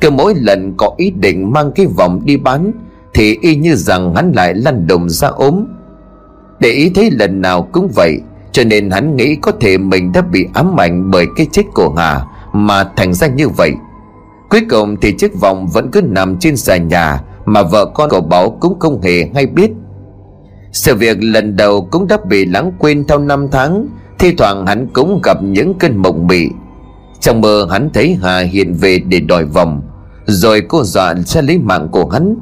Cứ mỗi lần có ý định mang cái vòng đi bán, Thì y như rằng hắn lại lăn đùng ra ốm. Để ý thấy lần nào cũng vậy, cho nên hắn nghĩ có thể mình đã bị ám ảnh bởi cái chết của Hà, Mà thành ra như vậy. Cuối cùng thì chiếc vòng vẫn cứ nằm trên sàn nhà, Mà vợ con của Bảo cũng không hề hay biết. Sự việc lần đầu cũng đã bị lãng quên theo năm tháng, Thi thoảng hắn cũng gặp những cơn mộng mị. Trong mơ hắn thấy Hà hiện về để đòi vòng, Rồi cô dọa sẽ lấy mạng của hắn.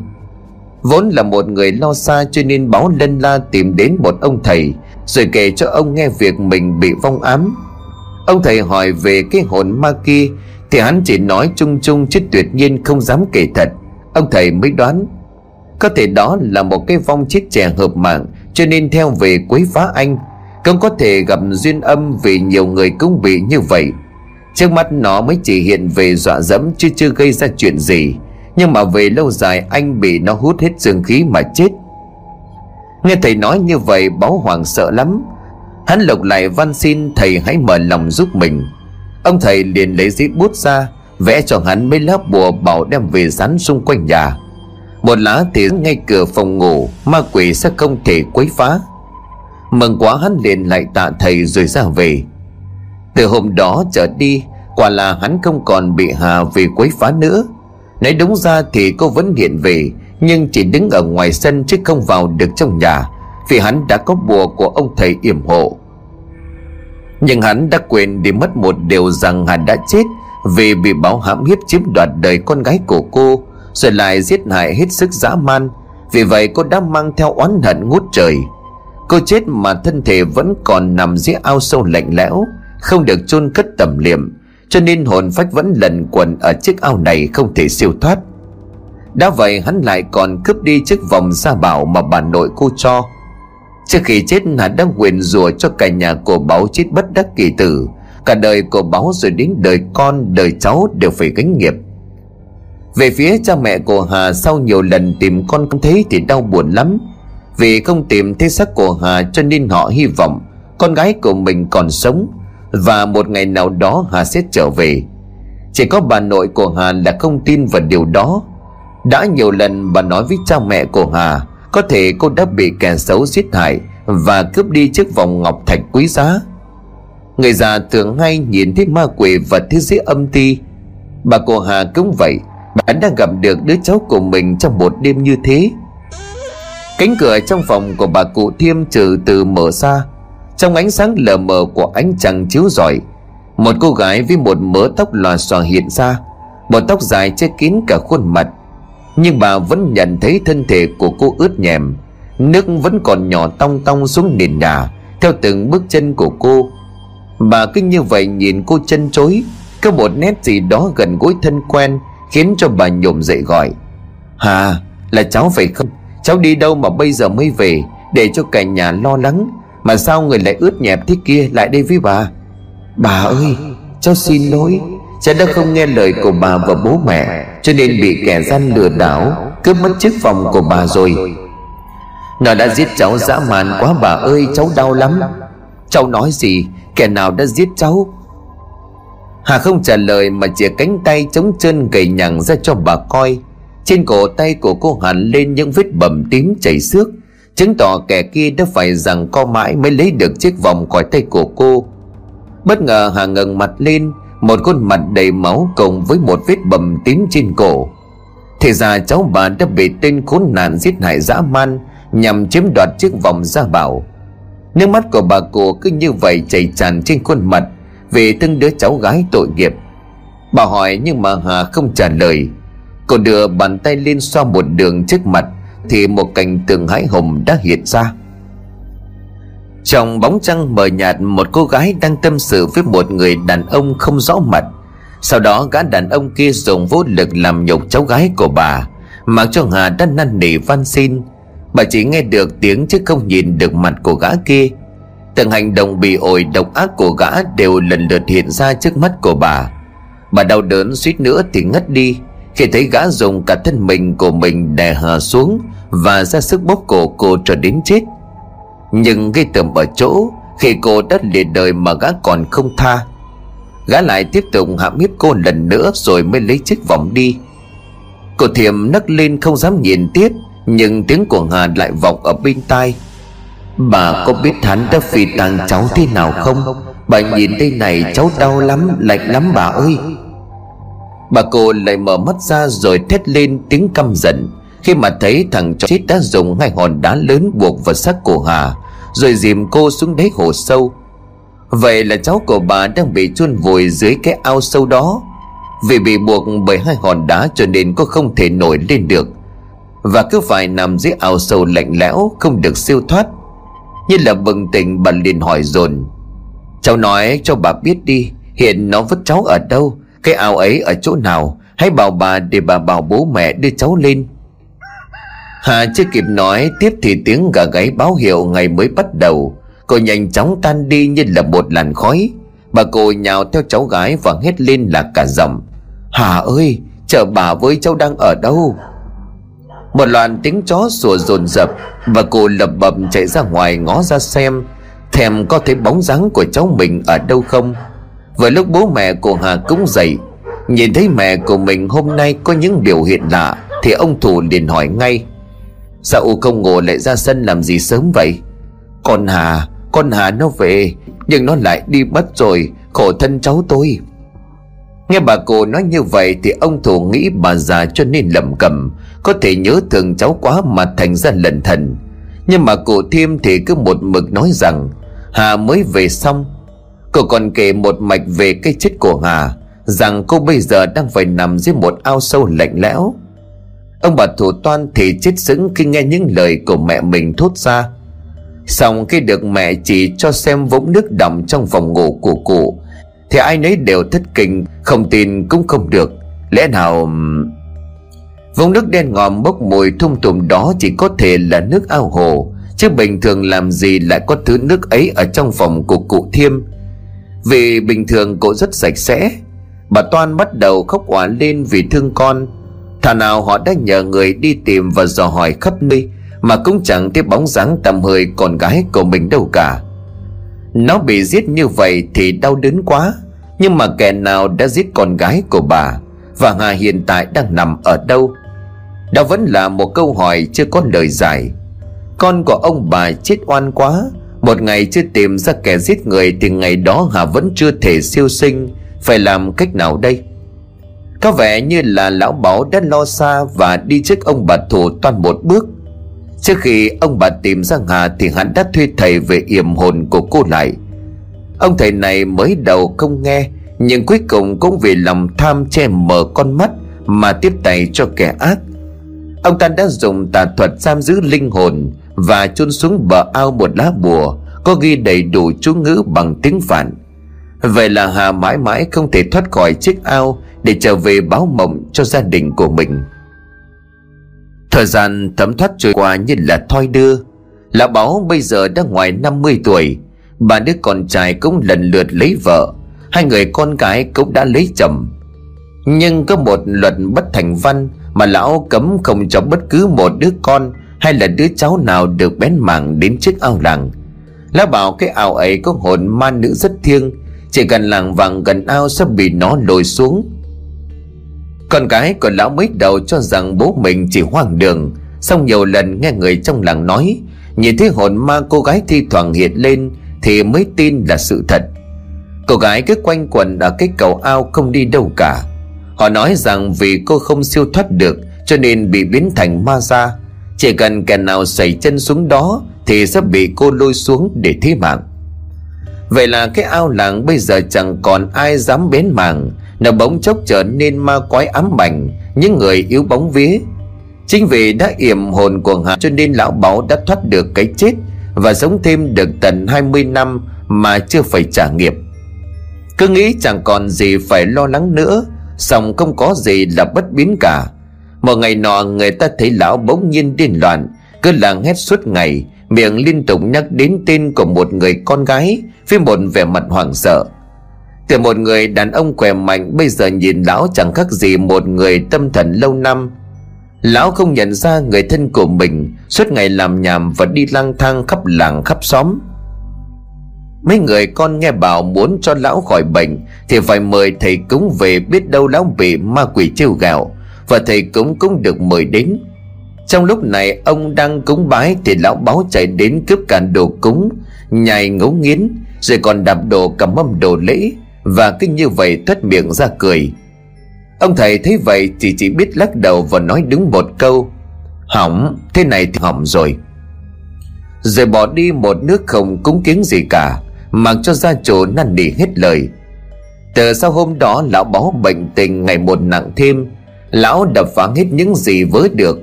Vốn là một người lo xa cho nên báo lân la tìm đến một ông thầy, Rồi kể cho ông nghe việc mình bị vong ám. Ông thầy hỏi về cái hồn ma kia, Thì hắn chỉ nói chung chung chứ tuyệt nhiên không dám kể thật. Ông thầy mới đoán, Có thể đó là một cái vong chết trẻ hợp mạng, Cho nên theo về quấy phá anh, cũng có thể gặp duyên âm vì nhiều người cũng bị như vậy. Trước mắt nó mới chỉ hiện về dọa dẫm chứ chưa gây ra chuyện gì. Nhưng mà về lâu dài anh bị nó hút hết dương khí mà chết. Nghe thầy nói như vậy báo hoàng sợ lắm. Hắn lục lại văn xin, thầy hãy mở lòng giúp mình. Ông thầy liền lấy giấy bút ra, Vẽ cho hắn mấy lá bùa bảo đem về dán xung quanh nhà. Một lá thì ngay cửa phòng ngủ, Ma quỷ sẽ không thể quấy phá. Mừng quá, hắn liền lại tạ thầy rồi ra về. Từ hôm đó trở đi, Quả là hắn không còn bị Hà vì quấy phá nữa. Nói đúng ra thì cô vẫn hiện về, Nhưng chỉ đứng ở ngoài sân chứ không vào được trong nhà, Vì hắn đã có bùa của ông thầy yểm hộ. Nhưng hắn đã quên đi mất một điều rằng hắn đã chết Vì bị báo hãm hiếp chiếm đoạt đời con gái của cô, Rồi lại giết hại hết sức dã man. Vì vậy cô đã mang theo oán hận ngút trời. Cô chết mà thân thể vẫn còn nằm dưới ao sâu lạnh lẽo. Không được chôn cất tẩm liệm, cho nên hồn phách vẫn lần quẩn ở chiếc ao này không thể siêu thoát. Đã vậy hắn lại còn cướp đi chiếc vòng gia bảo mà bà nội cô cho. Trước khi chết, hắn đã nguyền rủa cho cả nhà của báo chết bất đắc kỳ tử. Cả đời của báo rồi đến đời con, đời cháu đều phải gánh nghiệp. Về phía cha mẹ của hà, sau nhiều lần tìm con không thấy thì đau buồn lắm. Vì không tìm thấy xác của hà cho nên họ hy vọng con gái của mình còn sống và một ngày nào đó Hà sẽ trở về. Chỉ có bà nội của Hà là không tin vào điều đó. Đã nhiều lần bà nói với cha mẹ của Hà, Có thể cô đã bị kẻ xấu giết hại Và cướp đi chiếc vòng ngọc thạch quý giá. Người già thường hay nhìn thấy ma quỷ và thế giới âm ti. Bà của Hà cũng vậy, Bà đã gặp được đứa cháu của mình trong một đêm như thế. Cánh cửa trong phòng của bà cụ Thiêm trừ từ mở ra trong ánh sáng lờ mờ của ánh trăng chiếu rọi, một cô gái với một mớ tóc lòa xòa hiện ra, một tóc dài che kín cả khuôn mặt. Nhưng bà vẫn nhận thấy thân thể của cô ướt nhèm, nước vẫn còn nhỏ tong tong xuống nền nhà, theo từng bước chân của cô. Bà cứ như vậy nhìn cô chân chối, có một nét gì đó gần gũi thân quen khiến cho bà nhổm dậy gọi. Hà, là cháu phải không? Cháu đi đâu mà bây giờ mới về, để cho cả nhà lo lắng mà sao người lại ướt nhẹp thế kia lại đây với bà? Bà ơi, Cháu xin lỗi. Cháu đã không nghe lời của bà và bố mẹ, Cho nên bị kẻ gian lừa đảo, Cướp mất chiếc vòng của bà rồi. Nó đã giết cháu dã man quá, bà ơi, Cháu đau lắm. Cháu nói gì? Kẻ nào đã giết cháu? Hà không trả lời mà chỉ cánh tay chống chân gầy nhằng ra cho bà coi. Trên cổ tay của cô hẳn lên những vết bầm tím chảy xước chứng tỏ kẻ kia đã phải rằng co mãi mới lấy được chiếc vòng khỏi tay của cô. Bất ngờ hà ngẩng mặt lên, một khuôn mặt đầy máu cùng với một vết bầm tím trên cổ. Thì ra cháu bà đã bị tên khốn nạn giết hại dã man, Nhằm chiếm đoạt chiếc vòng gia bảo. Nước mắt của bà cụ cứ như vậy chảy tràn trên khuôn mặt Vì từng đứa cháu gái tội nghiệp. Bà hỏi nhưng mà Hà không trả lời. Cô đưa bàn tay lên xoa một đường trước mặt thì một cảnh tượng hãi hùng đã hiện ra. Trong bóng trăng mờ nhạt, Một cô gái đang tâm sự với một người đàn ông không rõ mặt. Sau đó, gã đàn ông kia dùng vô lực làm nhục cháu gái của bà, Mặc cho Hà đã năn nỉ van xin. Bà chỉ nghe được tiếng chứ không nhìn được mặt của gã kia. Từng hành động bị ổi độc ác của gã đều lần lượt hiện ra trước mắt của bà. Bà đau đớn suýt nữa thì ngất đi, Khi thấy gã dùng cả thân mình của mình đè hờ xuống. Và ra sức bóp cổ cô cho đến chết. Nhưng gây tởm ở chỗ, Khi cô đã liệt đời mà gã còn không tha, Gã lại tiếp tục hạ hiếp cô lần nữa Rồi mới lấy chiếc vòng đi. Cô thiềm nấc lên không dám nhìn tiếp, Nhưng tiếng của Hà lại vọng ở bên tai. Bà có biết hắn đã phi tang cháu thế nào không? Bà nhìn đây này, cháu đau lắm, Lạnh lắm bà ơi. Bà cô lại mở mắt ra rồi thét lên tiếng căm giận. Khi mà thấy thằng chó chết đã dùng hai hòn đá lớn buộc vào xác của Hà, Rồi dìm cô xuống đáy hồ sâu. Vậy là cháu của bà đang bị chôn vùi dưới cái ao sâu đó. Vì bị buộc bởi hai hòn đá cho nên cô không thể nổi lên được. Và cứ phải nằm dưới ao sâu lạnh lẽo, không được siêu thoát. Như là bừng tỉnh, bà liền hỏi dồn. Cháu nói cho bà biết đi, Hiện nó vứt cháu ở đâu, Cái ao ấy ở chỗ nào? Hãy bảo bà để bà bảo bố mẹ đưa cháu lên. Hà chưa kịp nói, Tiếp thì tiếng gà gáy báo hiệu ngày mới bắt đầu. Cô nhanh chóng tan đi như là một làn khói. Bà cô nhào theo cháu gái và hét lên là cả giọng. Hà ơi, Chờ bà với cháu đang ở đâu? Một loạt tiếng chó sủa dồn dập Và cô lập bập chạy ra ngoài ngó ra xem, Thèm có thấy bóng dáng của cháu mình ở đâu không? Vừa lúc bố mẹ của Hà cũng dậy. Nhìn thấy mẹ của mình hôm nay có những biểu hiện lạ, Thì ông Thủ liền hỏi ngay. Sao không ngủ lại ra sân làm gì sớm vậy? Con Hà Con Hà nó về, Nhưng nó lại đi mất rồi, Khổ thân cháu tôi. Nghe bà cô nói như vậy Thì ông Thủ nghĩ bà già cho nên lầm cầm Có thể nhớ thương cháu quá mà thành ra lẩn thần Nhưng mà cụ Thiêm thì cứ một mực nói rằng, Hà mới về xong. Cô còn kể một mạch về cái chết của Hà, Rằng cô bây giờ đang phải nằm dưới một ao sâu lạnh lẽo. Ông bà thủ toan thì chết sững khi nghe những lời của mẹ mình thốt ra. Xong khi được mẹ chỉ cho xem vũng nước đọng trong phòng ngủ của cụ, Thì ai nấy đều thất kinh, Không tin cũng không được. Lẽ nào... Vũng nước đen ngòm bốc mùi thung tùm đó chỉ có thể là nước ao hồ, Chứ bình thường làm gì lại có thứ nước ấy ở trong phòng của cụ Thiêm? Vì bình thường cụ rất sạch sẽ, Bà Toan bắt đầu khóc òa lên vì thương con. Thà nào họ đã nhờ người đi tìm và dò hỏi khắp nơi, Mà cũng chẳng thấy bóng dáng tầm hơi con gái của mình đâu cả. Nó bị giết như vậy thì đau đớn quá, Nhưng mà kẻ nào đã giết con gái của bà? Và Hà hiện tại đang nằm ở đâu? Đó vẫn là một câu hỏi chưa có lời giải. Con của ông bà chết oan quá, Một ngày chưa tìm ra kẻ giết người Thì ngày đó Hà vẫn chưa thể siêu sinh. Phải làm cách nào đây? Có vẻ như là lão bảo đã lo xa Và đi trước ông bà thủ toàn một bước. Trước khi ông bà tìm ra Hà Thì hắn đã thuê thầy về yểm hồn của cô lại. Ông thầy này mới đầu không nghe, Nhưng cuối cùng cũng vì lòng tham che mở con mắt Mà tiếp tay cho kẻ ác. Ông ta đã dùng tà thuật giam giữ linh hồn và chôn xuống bờ ao một lá bùa, có ghi đầy đủ chú ngữ bằng tiếng phản vậy là hà mãi mãi không thể thoát khỏi chiếc ao để trở về báo mộng cho gia đình của mình. Thời gian thấm thoát trôi qua như là thoi đưa, lão báo bây giờ đã ngoài 50 tuổi, ba đứa con trai cũng lần lượt lấy vợ, hai người con cái cũng đã lấy chồng. Nhưng có một luật bất thành văn mà lão cấm không cho bất cứ một đứa con hay là đứa cháu nào được bén mảng đến chiếc ao làng. Lão bảo cái ao ấy có hồn ma nữ rất thiêng, chỉ cần làng vàng gần ao sẽ bị nó lôi xuống con gái của lão mới đầu cho rằng bố mình chỉ hoang đường. Xong nhiều lần nghe người trong làng nói, nhìn thấy hồn ma cô gái thi thoảng hiện lên thì mới tin là sự thật. Cô gái cứ quanh quẩn ở cái cầu ao không đi đâu cả. Họ nói rằng vì cô không siêu thoát được, cho nên bị biến thành ma ra Chỉ cần kẻ nào xảy chân xuống đó Thì sẽ bị cô lôi xuống để thi mạng. Vậy là cái ao làng bây giờ chẳng còn ai dám bén mảng Nó bóng chốc trở nên ma quái ám ảnh. Những người yếu bóng vía. Chính vì đã yểm hồn của Hà Cho nên lão báu đã thoát được cái chết Và sống thêm được tận 20 năm Mà chưa phải trả nghiệp. Cứ nghĩ chẳng còn gì phải lo lắng nữa Xong không có gì là bất biến cả. Một ngày nọ, người ta thấy lão bỗng nhiên điên loạn. Cứ làng hét suốt ngày Miệng liên tục nhắc đến tên của một người con gái Với một vẻ mặt hoảng sợ. Từ một người đàn ông khỏe mạnh Bây giờ nhìn lão chẳng khác gì một người tâm thần lâu năm. Lão không nhận ra người thân của mình, Suốt ngày làm nhảm và đi lang thang khắp làng khắp xóm. Mấy người con nghe bảo muốn cho lão khỏi bệnh, Thì phải mời thầy cúng về biết đâu lão bị ma quỷ trêu gạo Và thầy cúng cũng được mời đến. Trong lúc này ông đang cúng bái Thì lão báo chạy đến cướp cản đồ cúng Nhài ngấu nghiến Rồi còn đạp đồ cầm mâm đồ lễ Và cứ như vậy thoát miệng ra cười. Ông thầy thấy vậy thì chỉ biết lắc đầu và nói đúng một câu Hỏng, thế này thì hỏng rồi. Rồi bỏ đi một nước không cúng kiến gì cả Mặc cho gia chủ năn nỉ hết lời. Từ sau hôm đó lão báo bệnh tình ngày một nặng thêm Lão đập phá hết những gì vớ được.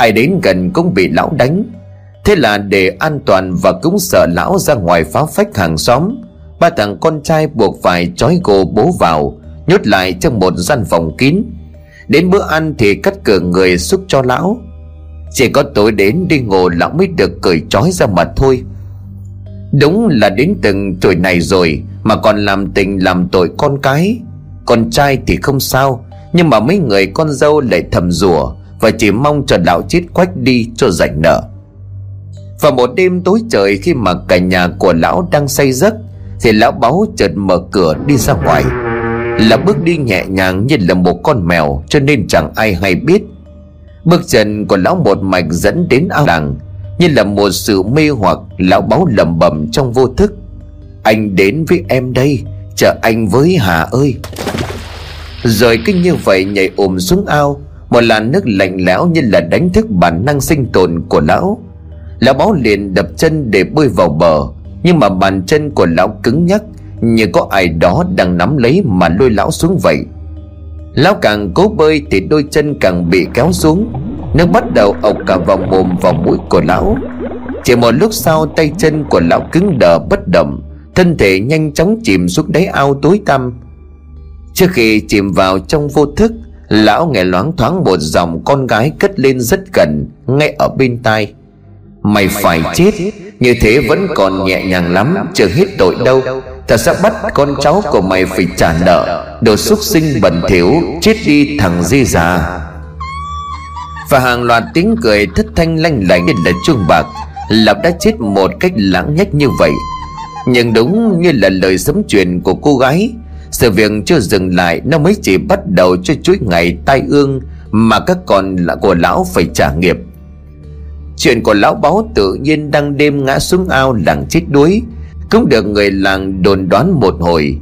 Ai đến gần cũng bị lão đánh. Thế là để an toàn và cũng sợ lão ra ngoài phá phách hàng xóm, Ba thằng con trai buộc phải trói gô bố vào, Nhốt lại trong một gian phòng kín. Đến bữa ăn thì cắt cửa người xúc cho lão. Chỉ có tối đến đi ngủ lão mới được cởi trói ra mặt thôi. Đúng là đến từng tuổi này rồi Mà còn làm tình làm tội con cái. Con trai thì không sao, Nhưng mà mấy người con dâu lại thầm rủa và chỉ mong cho lão chết quách đi cho rảnh nợ. Và một đêm tối trời khi mà cả nhà của lão đang say giấc, Thì lão báu chợt mở cửa đi ra ngoài. Là bước đi nhẹ nhàng như là một con mèo, Cho nên chẳng ai hay biết. Bước chân của lão một mạch dẫn đến ao làng, như là một sự mê hoặc lão báu lầm bầm trong vô thức. Anh đến với em đây, chờ anh với hà ơi. Rồi cứ như vậy nhảy ồm xuống ao một làn nước lạnh lẽo như là đánh thức bản năng sinh tồn của lão. Lão báo liền đập chân để bơi vào bờ, nhưng mà bàn chân của lão cứng nhắc như có ai đó đang nắm lấy mà lôi lão xuống vậy. Lão càng cố bơi thì đôi chân càng bị kéo xuống. Nước bắt đầu ộc cả vào mồm vào mũi của lão. Chỉ một lúc sau, tay chân của lão cứng đờ bất động, Thân thể nhanh chóng chìm xuống đáy ao tối tăm. Trước khi chìm vào trong vô thức Lão nghe loáng thoáng một dòng con gái cất lên rất gần Ngay ở bên tai. Mày phải chết Như thế vẫn còn nhẹ nhàng lắm Chưa hết tội đâu. Ta sẽ bắt con cháu của mày phải trả nợ. Đồ xúc sinh bẩn thỉu Chết đi thằng di già. và hàng loạt tiếng cười thất thanh lanh lảnh như là chuông bạc. Lập đã chết một cách lãng nhách như vậy. Nhưng đúng như là lời sấm truyền của cô gái sự việc chưa dừng lại, nó mới chỉ bắt đầu cho chuỗi ngày tai ương mà các con là của lão phải trả nghiệp. Chuyện của lão báo tự nhiên đang đêm ngã xuống ao làng chết đuối. Cũng được người làng đồn đoán một hồi.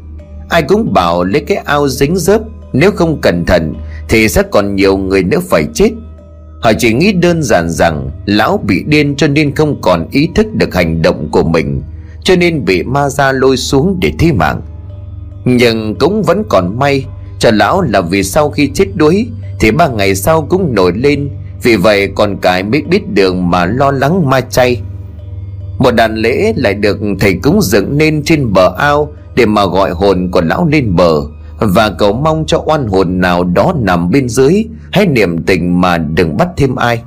Ai cũng bảo lấy cái ao dính dớp, nếu không cẩn thận thì sẽ còn nhiều người nữa phải chết. Họ chỉ nghĩ đơn giản rằng Lão bị điên cho nên không còn ý thức được hành động của mình, Cho nên bị ma ra lôi xuống để thi mạng. Nhưng cũng vẫn còn may, Cho lão là vì sau khi chết đuối, Thì ba ngày sau cũng nổi lên. Vì vậy còn cái biết biết đường mà lo lắng ma chay. Một đàn lễ lại được thầy cúng dựng nên trên bờ ao Để mà gọi hồn của lão lên bờ. Và cầu mong cho oan hồn nào đó nằm bên dưới, hãy niệm tình mà đừng bắt thêm ai.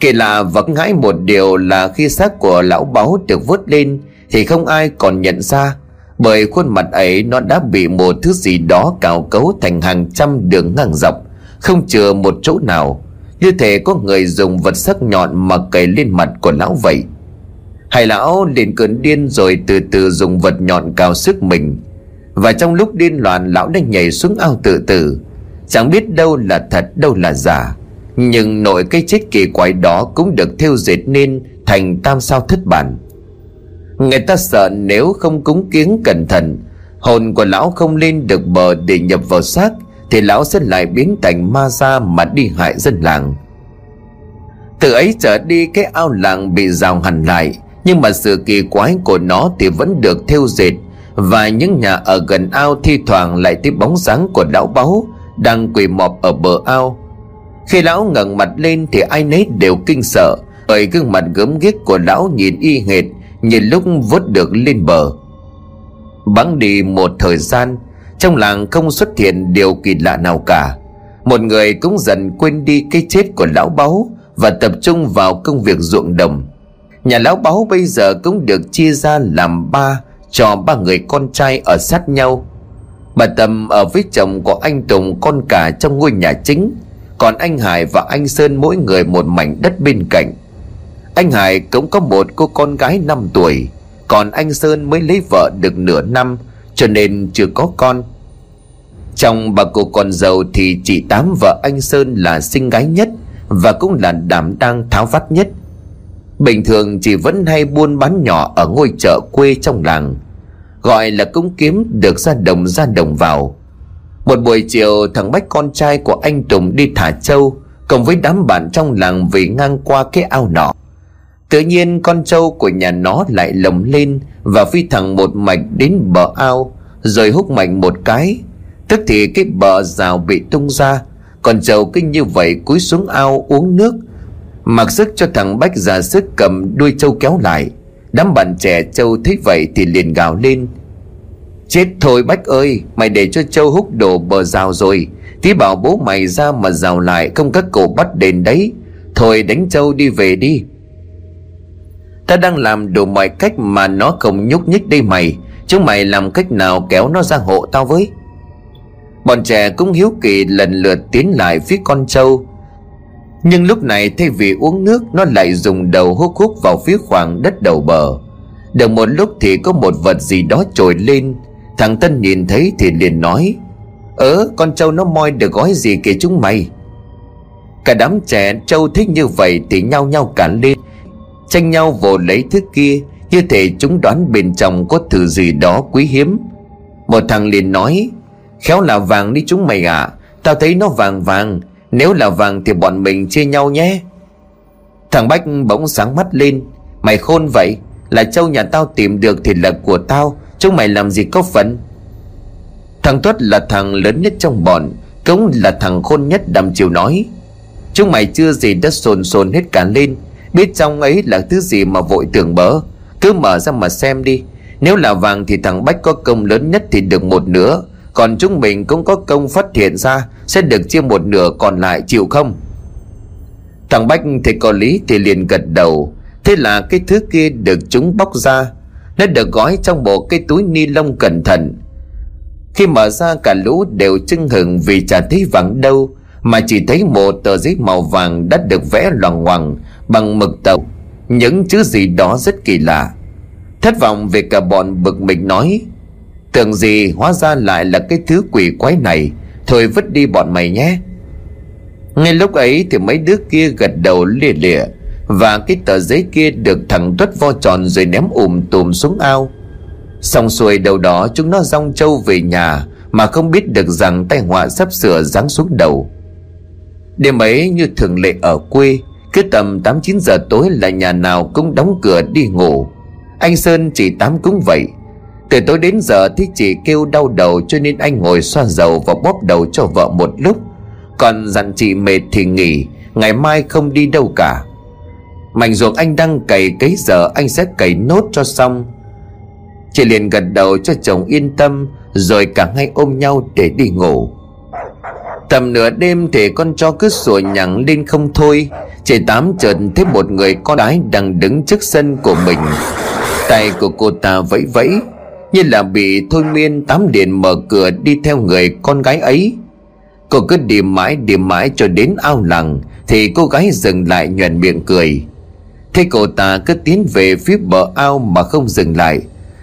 Kỳ lạ và ngãi một điều là khi xác của lão báu được vớt lên, thì không ai còn nhận ra bởi khuôn mặt ấy, nó đã bị một thứ gì đó cào cấu thành hàng trăm đường ngang dọc, không chừa một chỗ nào. Như thể có người dùng vật sắc nhọn mà cày lên mặt của lão vậy. Hải lão liền cơn điên rồi từ từ dùng vật nhọn cào sức mình. Và trong lúc điên loạn, lão đã nhảy xuống ao tự tử. Chẳng biết đâu là thật, đâu là giả. Nhưng nội cái chết kỳ quái đó cũng được thêu dệt nên thành tam sao thất bản. Người ta sợ nếu không cúng kiến cẩn thận. Hồn của lão không lên được bờ để nhập vào xác, Thì lão sẽ lại biến thành ma ra mà đi hại dân làng. Từ ấy trở đi, cái ao làng bị rào hẳn lại, Nhưng mà sự kỳ quái của nó thì vẫn được thêu dệt, Và những nhà ở gần ao thi thoảng lại thấy bóng dáng của lão báu Đang quỳ mọp ở bờ ao. Khi lão ngẩng mặt lên thì ai nấy đều kinh sợ, Bởi gương mặt gớm ghiếc của lão nhìn y hệt Nhìn lúc vớt được lên bờ. Bắn đi một thời gian, Trong làng không xuất hiện điều kỳ lạ nào cả. Một người cũng dần quên đi cái chết của lão báu Và tập trung vào công việc ruộng đồng. Nhà lão báu bây giờ cũng được chia ra làm ba Cho ba người con trai ở sát nhau. Bà Tâm ở với chồng của anh Tùng con cả trong ngôi nhà chính, Còn anh Hải và anh Sơn mỗi người một mảnh đất bên cạnh. Anh Hải cũng có một cô con gái 5 tuổi. Còn anh Sơn mới lấy vợ được nửa năm, Cho nên chưa có con. Trong bà cô con giàu thì chị Tám vợ anh Sơn là xinh gái nhất Và cũng là đảm đang tháo vắt nhất. Bình thường chị vẫn hay buôn bán nhỏ ở ngôi chợ quê trong làng, Gọi là cũng kiếm được ra đồng ra đồng vào. Một buổi chiều, thằng Bách con trai của anh Tùng đi thả trâu Cùng với đám bạn trong làng về ngang qua cái ao nọ. Tự nhiên con trâu của nhà nó lại lồng lên Và phi thẳng một mạch đến bờ ao, Rồi hút mạnh một cái. Tức thì cái bờ rào bị tung ra Con trâu kinh như vậy cúi xuống ao uống nước. Mặc sức cho thằng Bách ra sức cầm đuôi trâu kéo lại. Đám bạn trẻ trâu thấy vậy thì liền gào lên. Chết thôi Bách ơi, Mày để cho trâu hút đổ bờ rào rồi. Tí bảo bố mày ra mà rào lại Không các cổ bắt đền đấy. Thôi đánh trâu đi về đi. Ta đang làm đủ mọi cách mà nó không nhúc nhích đây mày. Chúng mày làm cách nào kéo nó ra hộ tao với? Bọn trẻ cũng hiếu kỳ lần lượt tiến lại phía con trâu. Nhưng lúc này thay vì uống nước, Nó lại dùng đầu hút hút vào phía khoảng đất đầu bờ. Được một lúc thì có một vật gì đó trồi lên. Thằng Tân nhìn thấy thì liền nói, Ớ, con trâu nó moi được gói gì kìa chúng mày? Cả đám trẻ trâu thích như vậy thì nhau nhau cả lên tranh nhau vồ lấy thứ kia, như thể chúng đoán bên trong có thứ gì đó quý hiếm một thằng liền nói, khéo là vàng đi chúng mày ạ à. tao thấy nó vàng vàng, nếu là vàng thì bọn mình chia nhau nhé thằng bách bỗng sáng mắt lên, mày khôn vậy, là châu nhà tao tìm được thì là của tao, chúng mày làm gì có phận thằng tuất là thằng lớn nhất trong bọn, cũng là thằng khôn nhất đầm chiều nói, chúng mày chưa gì đã sồn sồn hết cả lên Biết trong ấy là thứ gì mà vội tưởng bớ. Cứ mở ra mà xem đi. Nếu là vàng thì thằng Bách có công lớn nhất thì được một nửa. Còn chúng mình cũng có công phát hiện ra, Sẽ được chia một nửa còn lại chịu không? Thằng Bách thì có lý thì liền gật đầu. Thế là cái thứ kia được chúng bóc ra. Nó được gói trong bộ cái túi ni lông cẩn thận. Khi mở ra, cả lũ đều chưng hừng vì chả thấy vàng đâu, Mà chỉ thấy một tờ giấy màu vàng đã được vẽ loằng ngoằng bằng mực tàu. Những chữ gì đó rất kỳ lạ. Thất vọng về cả bọn bực mình nói, tưởng gì hóa ra lại là cái thứ quỷ quái này. Thôi vứt đi bọn mày nhé. Ngay lúc ấy thì mấy đứa kia gật đầu lìa lịa và cái tờ giấy kia được thằng tuất vo tròn rồi ném ùm tùm xuống ao. Xong xuôi đầu đó chúng nó rong trâu về nhà mà không biết được rằng tai họa sắp sửa giáng xuống đầu. Đêm ấy như thường lệ ở quê cứ tầm 8-9 giờ tối là nhà nào cũng đóng cửa đi ngủ. Anh Sơn chỉ tám cũng vậy. Từ tối đến giờ thì chị kêu đau đầu cho nên anh ngồi xoa dầu và bóp đầu cho vợ một lúc. Còn dặn chị mệt thì nghỉ, Ngày mai không đi đâu cả. Mảnh ruộng anh đang cày cấy giờ anh sẽ cày nốt cho xong. Chị liền gật đầu cho chồng yên tâm, Rồi cả hai ôm nhau để đi ngủ. Tầm nửa đêm thì con chó cứ sủa nhẳng lên không thôi. Chị Tám chợt thấy một người con gái đang đứng trước sân của mình. Tay của cô ta vẫy vẫy, Như là bị thôi miên Tám điện mở cửa đi theo người con gái ấy. Cô cứ đi mãi đi mãi cho đến ao làng, Thì cô gái dừng lại nhuền miệng cười. Thế cô ta cứ tiến về phía bờ ao mà không dừng lại.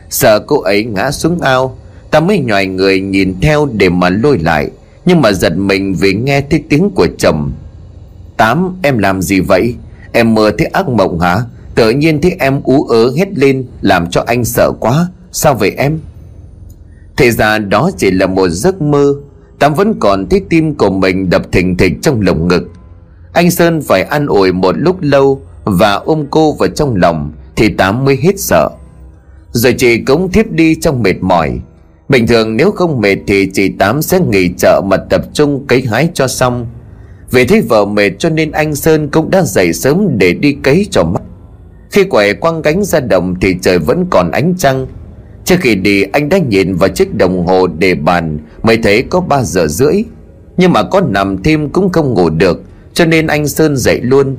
Sợ cô ấy ngã xuống ao, Ta mới nhòi người nhìn theo để mà lôi lại. Nhưng mà giật mình vì nghe thấy tiếng của chồng. Tám, em làm gì vậy? Em mơ thấy ác mộng hả? Tự nhiên thấy em ú ớ hết lên, Làm cho anh sợ quá. Sao vậy em? Thì ra đó chỉ là một giấc mơ. Tám vẫn còn thấy tim của mình đập thình thịch trong lồng ngực. Anh Sơn phải an ủi một lúc lâu Và ôm cô vào trong lòng Thì Tám mới hết sợ. Rồi chị cũng thiếp đi trong mệt mỏi. Bình thường nếu không mệt thì chị Tám sẽ nghỉ chợ mà tập trung cấy hái cho xong. Vì thấy vợ mệt cho nên anh Sơn cũng đã dậy sớm để đi cấy cho mắt Khi quẻ quăng cánh ra đồng thì trời vẫn còn ánh trăng. Trước khi đi, anh đã nhìn vào chiếc đồng hồ để bàn, Mới thấy có 3 giờ rưỡi. Nhưng mà có nằm thêm cũng không ngủ được, Cho nên anh Sơn dậy luôn.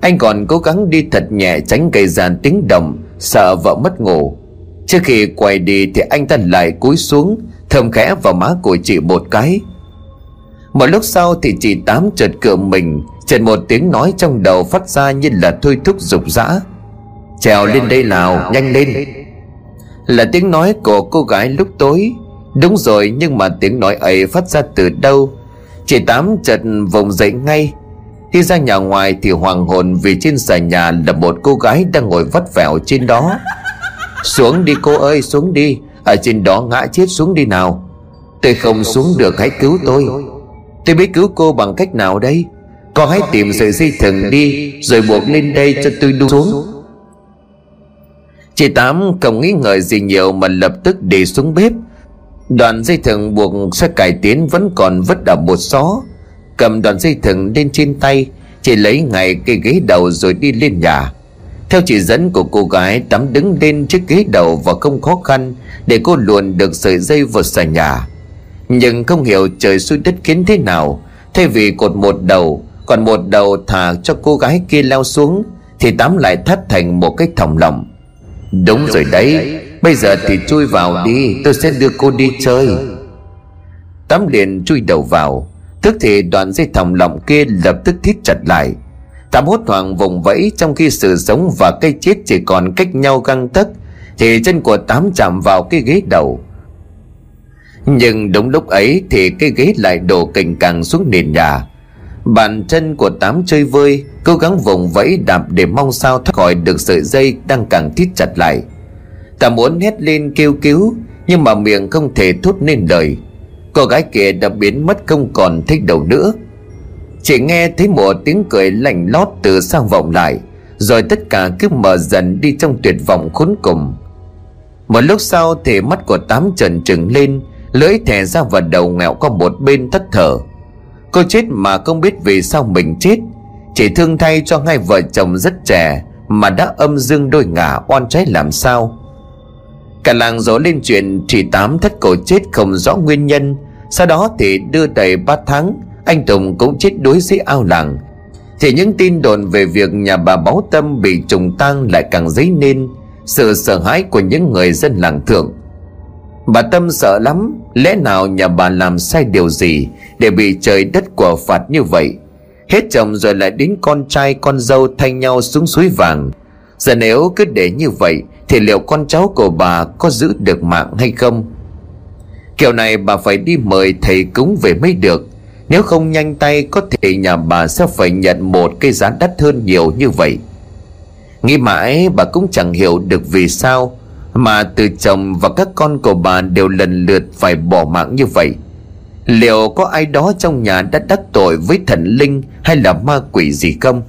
Anh còn cố gắng đi thật nhẹ tránh gây ra tiếng động, Sợ vợ mất ngủ. Trước khi quay đi thì anh ta lại cúi xuống Thơm khẽ vào má của chị một cái. Một lúc sau thì chị Tám chợt cựa mình, Chợt một tiếng nói trong đầu phát ra như là thôi thúc dục dã. Trèo lên đây nào, nhanh lên. Là tiếng nói của cô gái lúc tối. Đúng rồi, nhưng mà tiếng nói ấy phát ra từ đâu? Chị Tám chợt vùng dậy ngay. Khi ra nhà ngoài thì hoàng hồn vì trên sàn nhà là một cô gái đang ngồi vắt vẻo trên đó xuống đi cô ơi, xuống đi. Ở trên đó ngã chết xuống đi nào. Tôi không xuống được, hãy cứu tôi. Tôi biết cứu cô bằng cách nào đây? Cô hãy tìm sợi dây thừng đi, Rồi buộc lên đây cho tôi đu xuống. Chị Tám không nghĩ ngợi gì nhiều Mà lập tức đi xuống bếp. Đoạn dây thừng buộc xe cải tiến Vẫn còn vứt ở một xó. Cầm đoạn dây thừng lên trên tay, Chị lấy ngay cây ghế đầu rồi đi lên nhà theo chỉ dẫn của cô gái, Tắm đứng lên chiếc ghế đầu và không khó khăn Để cô luồn được sợi dây vào xà nhà. Nhưng không hiểu trời xui đất khiến thế nào, Thay vì cột một đầu, Còn một đầu thả cho cô gái kia leo xuống, Thì Tám lại thắt thành một cái thòng lòng Đúng rồi đấy, Bây giờ thì chui vào đi, Tôi sẽ đưa cô đi chơi. Tám liền chui đầu vào, Tức thì đoạn dây thòng lọng kia lập tức thít chặt lại. Tám hốt hoảng vùng vẫy trong khi sự sống và cái chết chỉ còn cách nhau găng tấc thì chân của Tám chạm vào cái ghế đầu. Nhưng đúng lúc ấy thì cái ghế lại đổ cành càng xuống nền nhà. Bàn chân của Tám chơi vơi, cố gắng vùng vẫy đạp để mong sao thoát khỏi được sợi dây đang càng thít chặt lại. Tám muốn hét lên kêu cứu, nhưng mà miệng không thể thốt nên lời. Cô gái kia đã biến mất không còn thích đầu nữa. Chỉ nghe thấy một tiếng cười lạnh lót từ sang vọng lại, Rồi tất cả cứ mở dần đi trong tuyệt vọng khốn cùng. Một lúc sau thì mắt của tám trần trừng lên, Lưỡi thè ra vào đầu ngẹo qua một bên thất thở Cô chết mà không biết vì sao mình chết, Chỉ thương thay cho hai vợ chồng rất trẻ Mà đã âm dương đôi ngả oan trái làm sao. Cả làng dỗ lên chuyện thì tám thất cổ chết không rõ nguyên nhân, Sau đó thì đưa đầy ba tháng anh Tùng cũng chết đuối dưới ao làng. Thì những tin đồn về việc nhà bà Báo Tâm bị trùng tang lại càng dấy nên Sự sợ hãi của những người dân làng thượng. Bà Tâm sợ lắm, Lẽ nào nhà bà làm sai điều gì Để bị trời đất của phạt như vậy? Hết chồng rồi lại đến con trai, con dâu thay nhau xuống suối vàng. Giờ nếu cứ để như vậy, Thì liệu con cháu của bà có giữ được mạng hay không? Kiểu này bà phải đi mời thầy cúng về mới được nếu không nhanh tay, có thể nhà bà sẽ phải nhận một cái giá đắt hơn nhiều như vậy. Nghĩ mãi, bà cũng chẳng hiểu được vì sao Mà từ chồng và các con của bà đều lần lượt phải bỏ mạng như vậy. Liệu có ai đó trong nhà đã đắc tội với thần linh hay là ma quỷ gì không?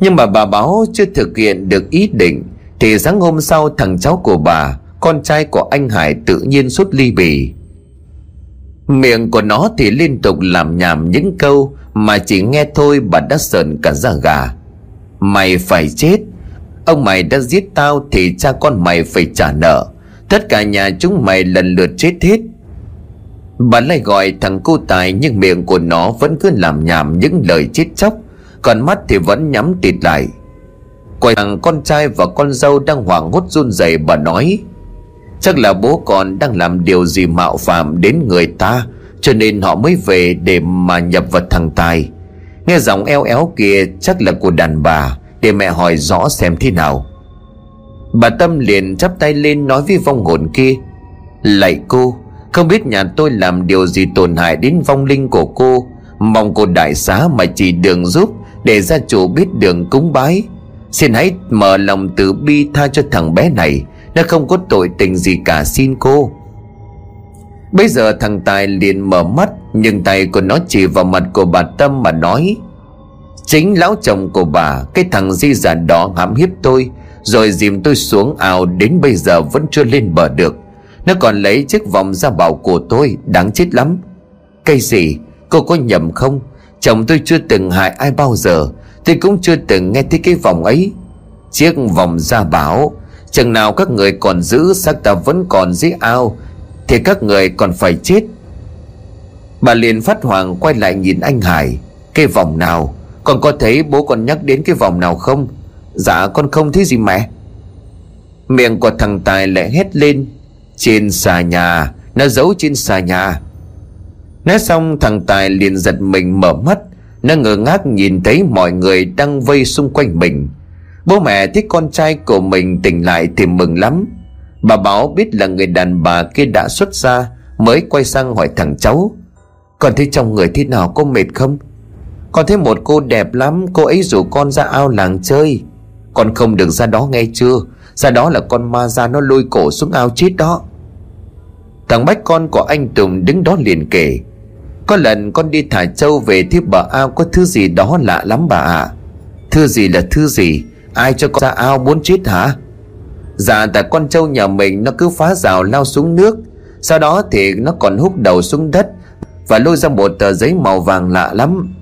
Nhưng mà bà báo chưa thực hiện được ý định, Thì sáng hôm sau thằng cháu của bà, Con trai của anh Hải tự nhiên xuất ly bì. Miệng của nó thì liên tục làm nhảm những câu Mà chỉ nghe thôi bà đã sờn cả da gà. Mày phải chết. Ông mày đã giết tao thì cha con mày phải trả nợ. Tất cả nhà chúng mày lần lượt chết hết. Bà lại gọi thằng cô tài Nhưng miệng của nó vẫn cứ làm nhảm những lời chết chóc, Còn mắt thì vẫn nhắm tịt lại. Quay thằng con trai và con dâu đang hoảng hốt run rẩy bà nói Chắc là bố con đang làm điều gì mạo phạm đến người ta, Cho nên họ mới về để mà nhập vật thằng Tài. Nghe giọng eo éo kia, chắc là của đàn bà, Để mẹ hỏi rõ xem thế nào. Bà Tâm liền chắp tay lên nói với vong hồn kia, Lạy cô, Không biết nhà tôi làm điều gì tổn hại đến vong linh của cô. Mong cô đại xá mà chỉ đường giúp Để gia chủ biết đường cúng bái. Xin hãy mở lòng từ bi tha cho thằng bé này nó không có tội tình gì cả, xin cô. Bây giờ thằng Tài liền mở mắt, Nhưng tay của nó chỉ vào mặt của bà Tâm mà nói, Chính lão chồng của bà, Cái thằng di già đó hãm hiếp tôi, Rồi dìm tôi xuống ao Đến bây giờ vẫn chưa lên bờ được. Nó còn lấy chiếc vòng ra bảo của tôi, Đáng chết lắm. Cây gì? Cô có nhầm không? Chồng tôi chưa từng hại ai bao giờ, Tôi cũng chưa từng nghe thấy cái vòng ấy. Chiếc vòng ra bảo Chừng nào các người còn giữ, xác ta vẫn còn dưới ao, Thì các người còn phải chết. Bà liền phát hoàng quay lại nhìn anh Hải. Cái vòng nào? Con có thấy bố còn nhắc đến cái vòng nào không? Dạ con không thấy gì mẹ. Miệng của thằng Tài lại hét lên. Trên xà nhà, Nó giấu trên xà nhà. Nói xong, thằng Tài liền giật mình mở mắt. Nó ngơ ngác nhìn thấy mọi người đang vây xung quanh mình. Bố mẹ thấy con trai của mình tỉnh lại thì mừng lắm. Bà Bảo biết là người đàn bà kia đã xuất ra Mới quay sang hỏi thằng cháu. Con thấy trong người thế nào, có mệt không? Con thấy một cô đẹp lắm, Cô ấy rủ con ra ao làng chơi. Con không được ra đó nghe chưa? Ra đó là con ma ra nó lôi cổ xuống ao chết đó. Thằng Bách con của anh Tùng đứng đó liền kể. Có lần con đi thả trâu về thì bà ao có thứ gì đó lạ lắm bà ạ. À. Thứ gì là thứ gì? Ai cho con ra ao muốn chết hả? Dạ tại con trâu nhà mình nó cứ phá rào lao xuống nước. Sau đó thì nó còn hút đầu xuống đất Và lôi ra một tờ giấy màu vàng lạ lắm.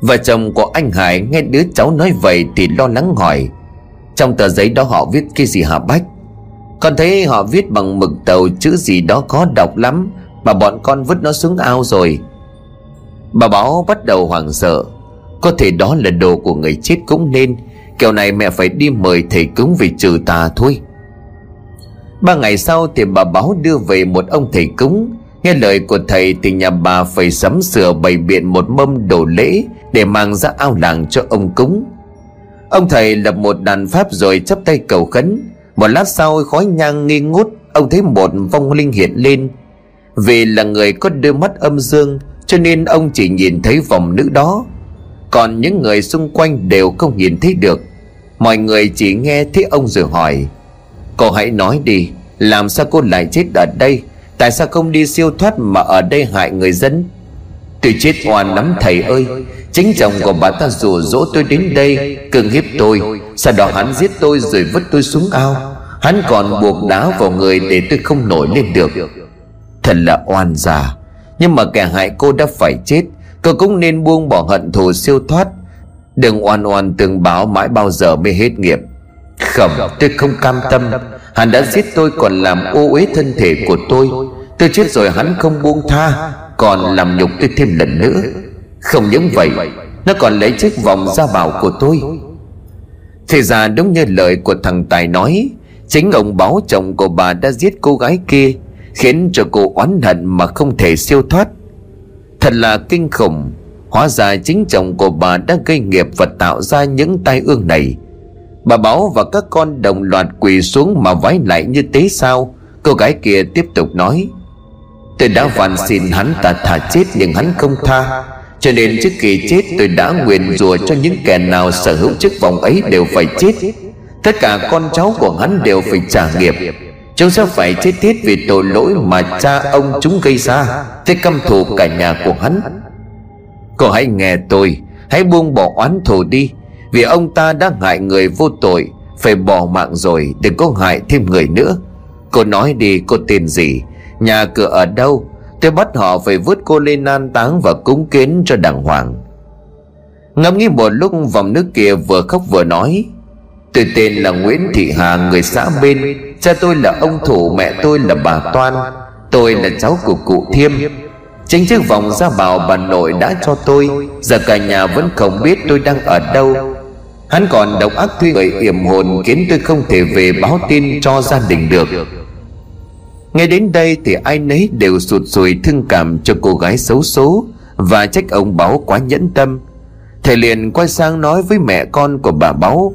Vợ chồng của anh Hải nghe đứa cháu nói vậy thì lo lắng hỏi, Trong tờ giấy đó họ viết cái gì hả Bách Con thấy họ viết bằng mực tàu chữ gì đó khó đọc lắm, Mà bọn con vứt nó xuống ao rồi. Bà Bảo bắt đầu hoảng sợ, Có thể đó là đồ của người chết cũng nên Kiểu này mẹ phải đi mời thầy cúng về trừ tà thôi. Ba ngày sau thì bà báo đưa về một ông thầy cúng. Nghe lời của thầy thì nhà bà phải sắm sửa bày biện một mâm đồ lễ Để mang ra ao làng cho ông cúng. Ông thầy lập một đàn pháp rồi chắp tay cầu khấn. Một lát sau, khói nhang nghi ngút, Ông thấy một vong linh hiện lên. Vì là người có đôi mắt âm dương, Cho nên ông chỉ nhìn thấy vòng nữ đó. Còn những người xung quanh đều không nhìn thấy được. Mọi người chỉ nghe thấy ông rồi hỏi, Cô hãy nói đi, Làm sao cô lại chết ở đây? Tại sao không đi siêu thoát mà ở đây hại người dân? Tôi chết oan lắm, thầy ơi. Chính chồng của bà ta rủ dỗ tôi đến đây Cường hiếp tôi. Sau đó hắn giết tôi rồi vứt tôi xuống ao. Hắn còn buộc đá vào người để tôi không nổi lên được. Thật là oan già. Nhưng mà kẻ hại cô đã phải chết. Cô cũng nên buông bỏ hận thù siêu thoát. Đừng oan oan từng báo mãi bao giờ mới hết nghiệp. Không tôi không cam tâm. Hắn đã giết tôi còn làm ô uế thân thể của tôi. Tôi chết rồi hắn không buông tha, Còn làm nhục tôi thêm lần nữa. Không những vậy, Nó còn lấy chiếc vòng ra bảo của tôi. Thì ra đúng như lời của thằng Tài nói, Chính ông báo chồng của bà đã giết cô gái kia, Khiến cho cô oán hận mà không thể siêu thoát. Thật là kinh khủng. Hóa ra chính chồng của bà đã gây nghiệp và tạo ra những tai ương này. Bà Bảo và các con đồng loạt quỳ xuống mà vái lại như thế sao? Cô gái kia tiếp tục nói, Tôi đã van xin hắn ta thả chết nhưng hắn không tha. Cho nên trước khi chết tôi đã nguyện rùa cho những kẻ nào sở hữu chức vòng ấy đều phải chết. Tất cả con cháu của hắn đều phải trả nghiệp. Chúng sẽ phải chết thiết vì tội lỗi mà cha ông chúng gây ra. Thế căm thù cả nhà của hắn. Cô hãy nghe tôi, Hãy buông bỏ oán thù đi, Vì ông ta đã hại người vô tội, Phải bỏ mạng rồi, Đừng có hại thêm người nữa. Cô nói đi, cô tên gì? Nhà cửa ở đâu? Tôi bắt họ phải vứt cô lên an táng Và cúng kiến cho đàng hoàng. Ngắm nghĩ một lúc, vòng nước kia vừa khóc vừa nói, Tôi tên là Nguyễn Thị Hà, Người xã bên. Cha tôi là ông thủ, Mẹ tôi là bà Toan. Tôi là cháu của cụ Thiêm. Chính chiếc vòng ra bảo bà nội đã cho tôi. Giờ cả nhà vẫn không biết tôi đang ở đâu. Hắn còn độc ác thuê người yểm hồn Khiến tôi không thể về báo tin cho gia đình được. Nghe đến đây thì ai nấy đều sụt sùi thương cảm cho cô gái xấu số Và trách ông Báo quá nhẫn tâm. Thầy liền quay sang nói với mẹ con của bà Báo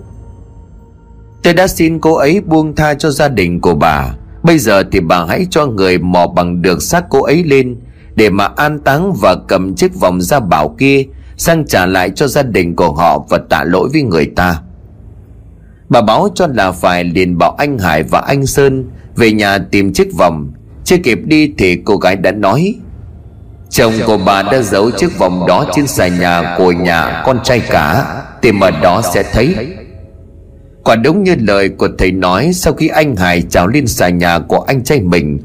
Tôi đã xin cô ấy buông tha cho gia đình của bà. Bây giờ thì bà hãy cho người mò bằng được xác cô ấy lên, để mà an táng và cầm chiếc vòng gia bảo kia, sang trả lại cho gia đình của họ và tạ lỗi với người ta. Bà báo cho là phải liền bảo anh hải và anh sơn về nhà tìm chiếc vòng. Chưa kịp đi thì cô gái đã nói, Chồng của bà đã giấu chiếc vòng đó trên xà nhà của nhà con trai cả. Tìm ở đó sẽ thấy. Quả đúng như lời của thầy nói, Sau khi anh Hải trào lên xà nhà của anh trai mình,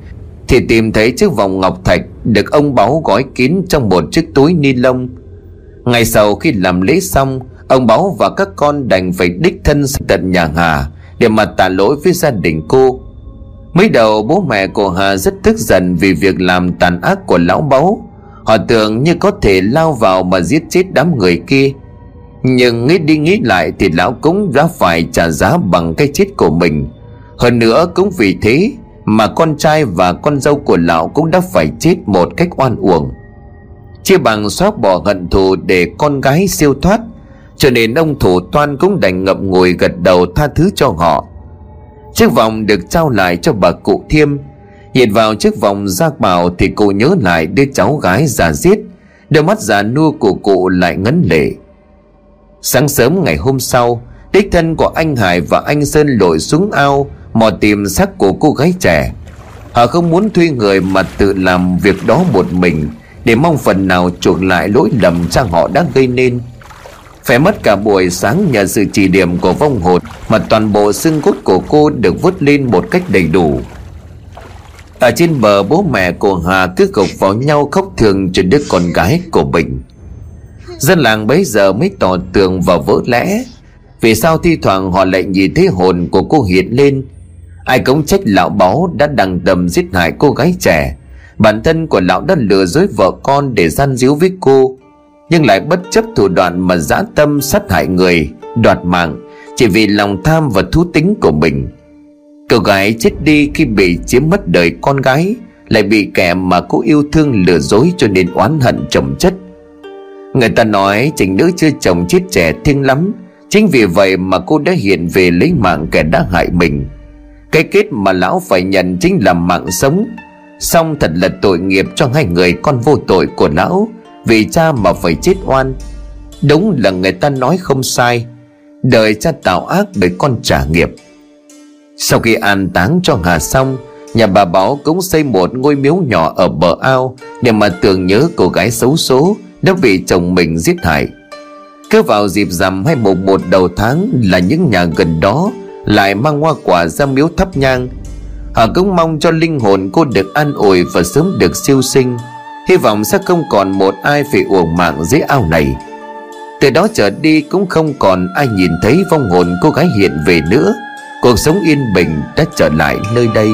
Thì tìm thấy chiếc vòng ngọc thạch Được ông báu gói kín trong một chiếc túi ni lông. Ngày sau khi làm lễ xong, Ông báu và các con đành phải đích thân tận nhà Hà Để mà tạ lỗi với gia đình cô. Mới đầu, bố mẹ của Hà rất tức giận Vì việc làm tàn ác của lão báu Họ tưởng như có thể lao vào mà giết chết đám người kia. Nhưng nghĩ đi nghĩ lại Thì lão cũng đã phải trả giá bằng cái chết của mình. Hơn nữa cũng vì thế Mà con trai và con dâu của lão Cũng đã phải chết một cách oan uổng. Chia bằng xóa bỏ hận thù Để con gái siêu thoát, Cho nên ông thủ toan cũng đành ngậm ngùi gật đầu tha thứ cho họ. Chiếc vòng được trao lại cho bà cụ Thiêm. Nhìn vào chiếc vòng giác bảo Thì cô nhớ lại đứa cháu gái già giết, Đôi mắt già nua của cụ lại ngấn lệ. Sáng sớm ngày hôm sau, Đích thân của anh Hải và anh Sơn lội xuống ao, Mò tìm xác của cô gái trẻ. Họ không muốn thuê người mà tự làm việc đó một mình, Để mong phần nào chuộc lại lỗi lầm cha họ đã gây nên. Phải mất cả buổi sáng nhờ sự chỉ điểm của vong hồn Mà toàn bộ xương cốt của cô được vứt lên một cách đầy đủ. Ở trên bờ, bố mẹ của Hà cứ gục vào nhau khóc thường cho đứa con gái của mình. Dân làng bấy giờ mới tỏ tường và vỡ lẽ. Vì sao thi thoảng họ lại nhìn thấy hồn của cô hiện lên? Ai cũng trách lão báu đã đằng đầm giết hại cô gái trẻ. Bản thân của lão đã lừa dối vợ con để gian díu với cô. Nhưng lại bất chấp thủ đoạn mà dã tâm sát hại người, đoạt mạng, chỉ vì lòng tham và thú tính của mình. Cậu gái chết đi khi bị chiếm mất đời con gái, lại bị kẻ mà cô yêu thương lừa dối cho nên oán hận chồng chất người ta nói trình nữ chưa chồng chết trẻ thiêng lắm. Chính vì vậy mà cô đã hiện về lấy mạng kẻ đã hại mình. Cái kết mà lão phải nhận chính là mạng sống. Xong thật là tội nghiệp cho hai người con vô tội của lão. Vì cha mà phải chết oan. Đúng là người ta nói không sai. Đời cha tạo ác để con trả nghiệp. Sau khi an táng cho Hà xong, Nhà bà Bảo cũng xây một ngôi miếu nhỏ ở bờ ao Để mà tưởng nhớ cô gái xấu số. Đã bị chồng mình giết hại. Cứ vào dịp rằm hay mùng một đầu tháng Là những nhà gần đó Lại mang hoa quả ra miếu thắp nhang. Họ cũng mong cho linh hồn cô được an ủi Và sớm được siêu sinh. Hy vọng sẽ không còn một ai phải uổng mạng dưới ao này. Từ đó trở đi cũng không còn ai nhìn thấy vong hồn cô gái hiện về nữa. Cuộc sống yên bình đã trở lại nơi đây.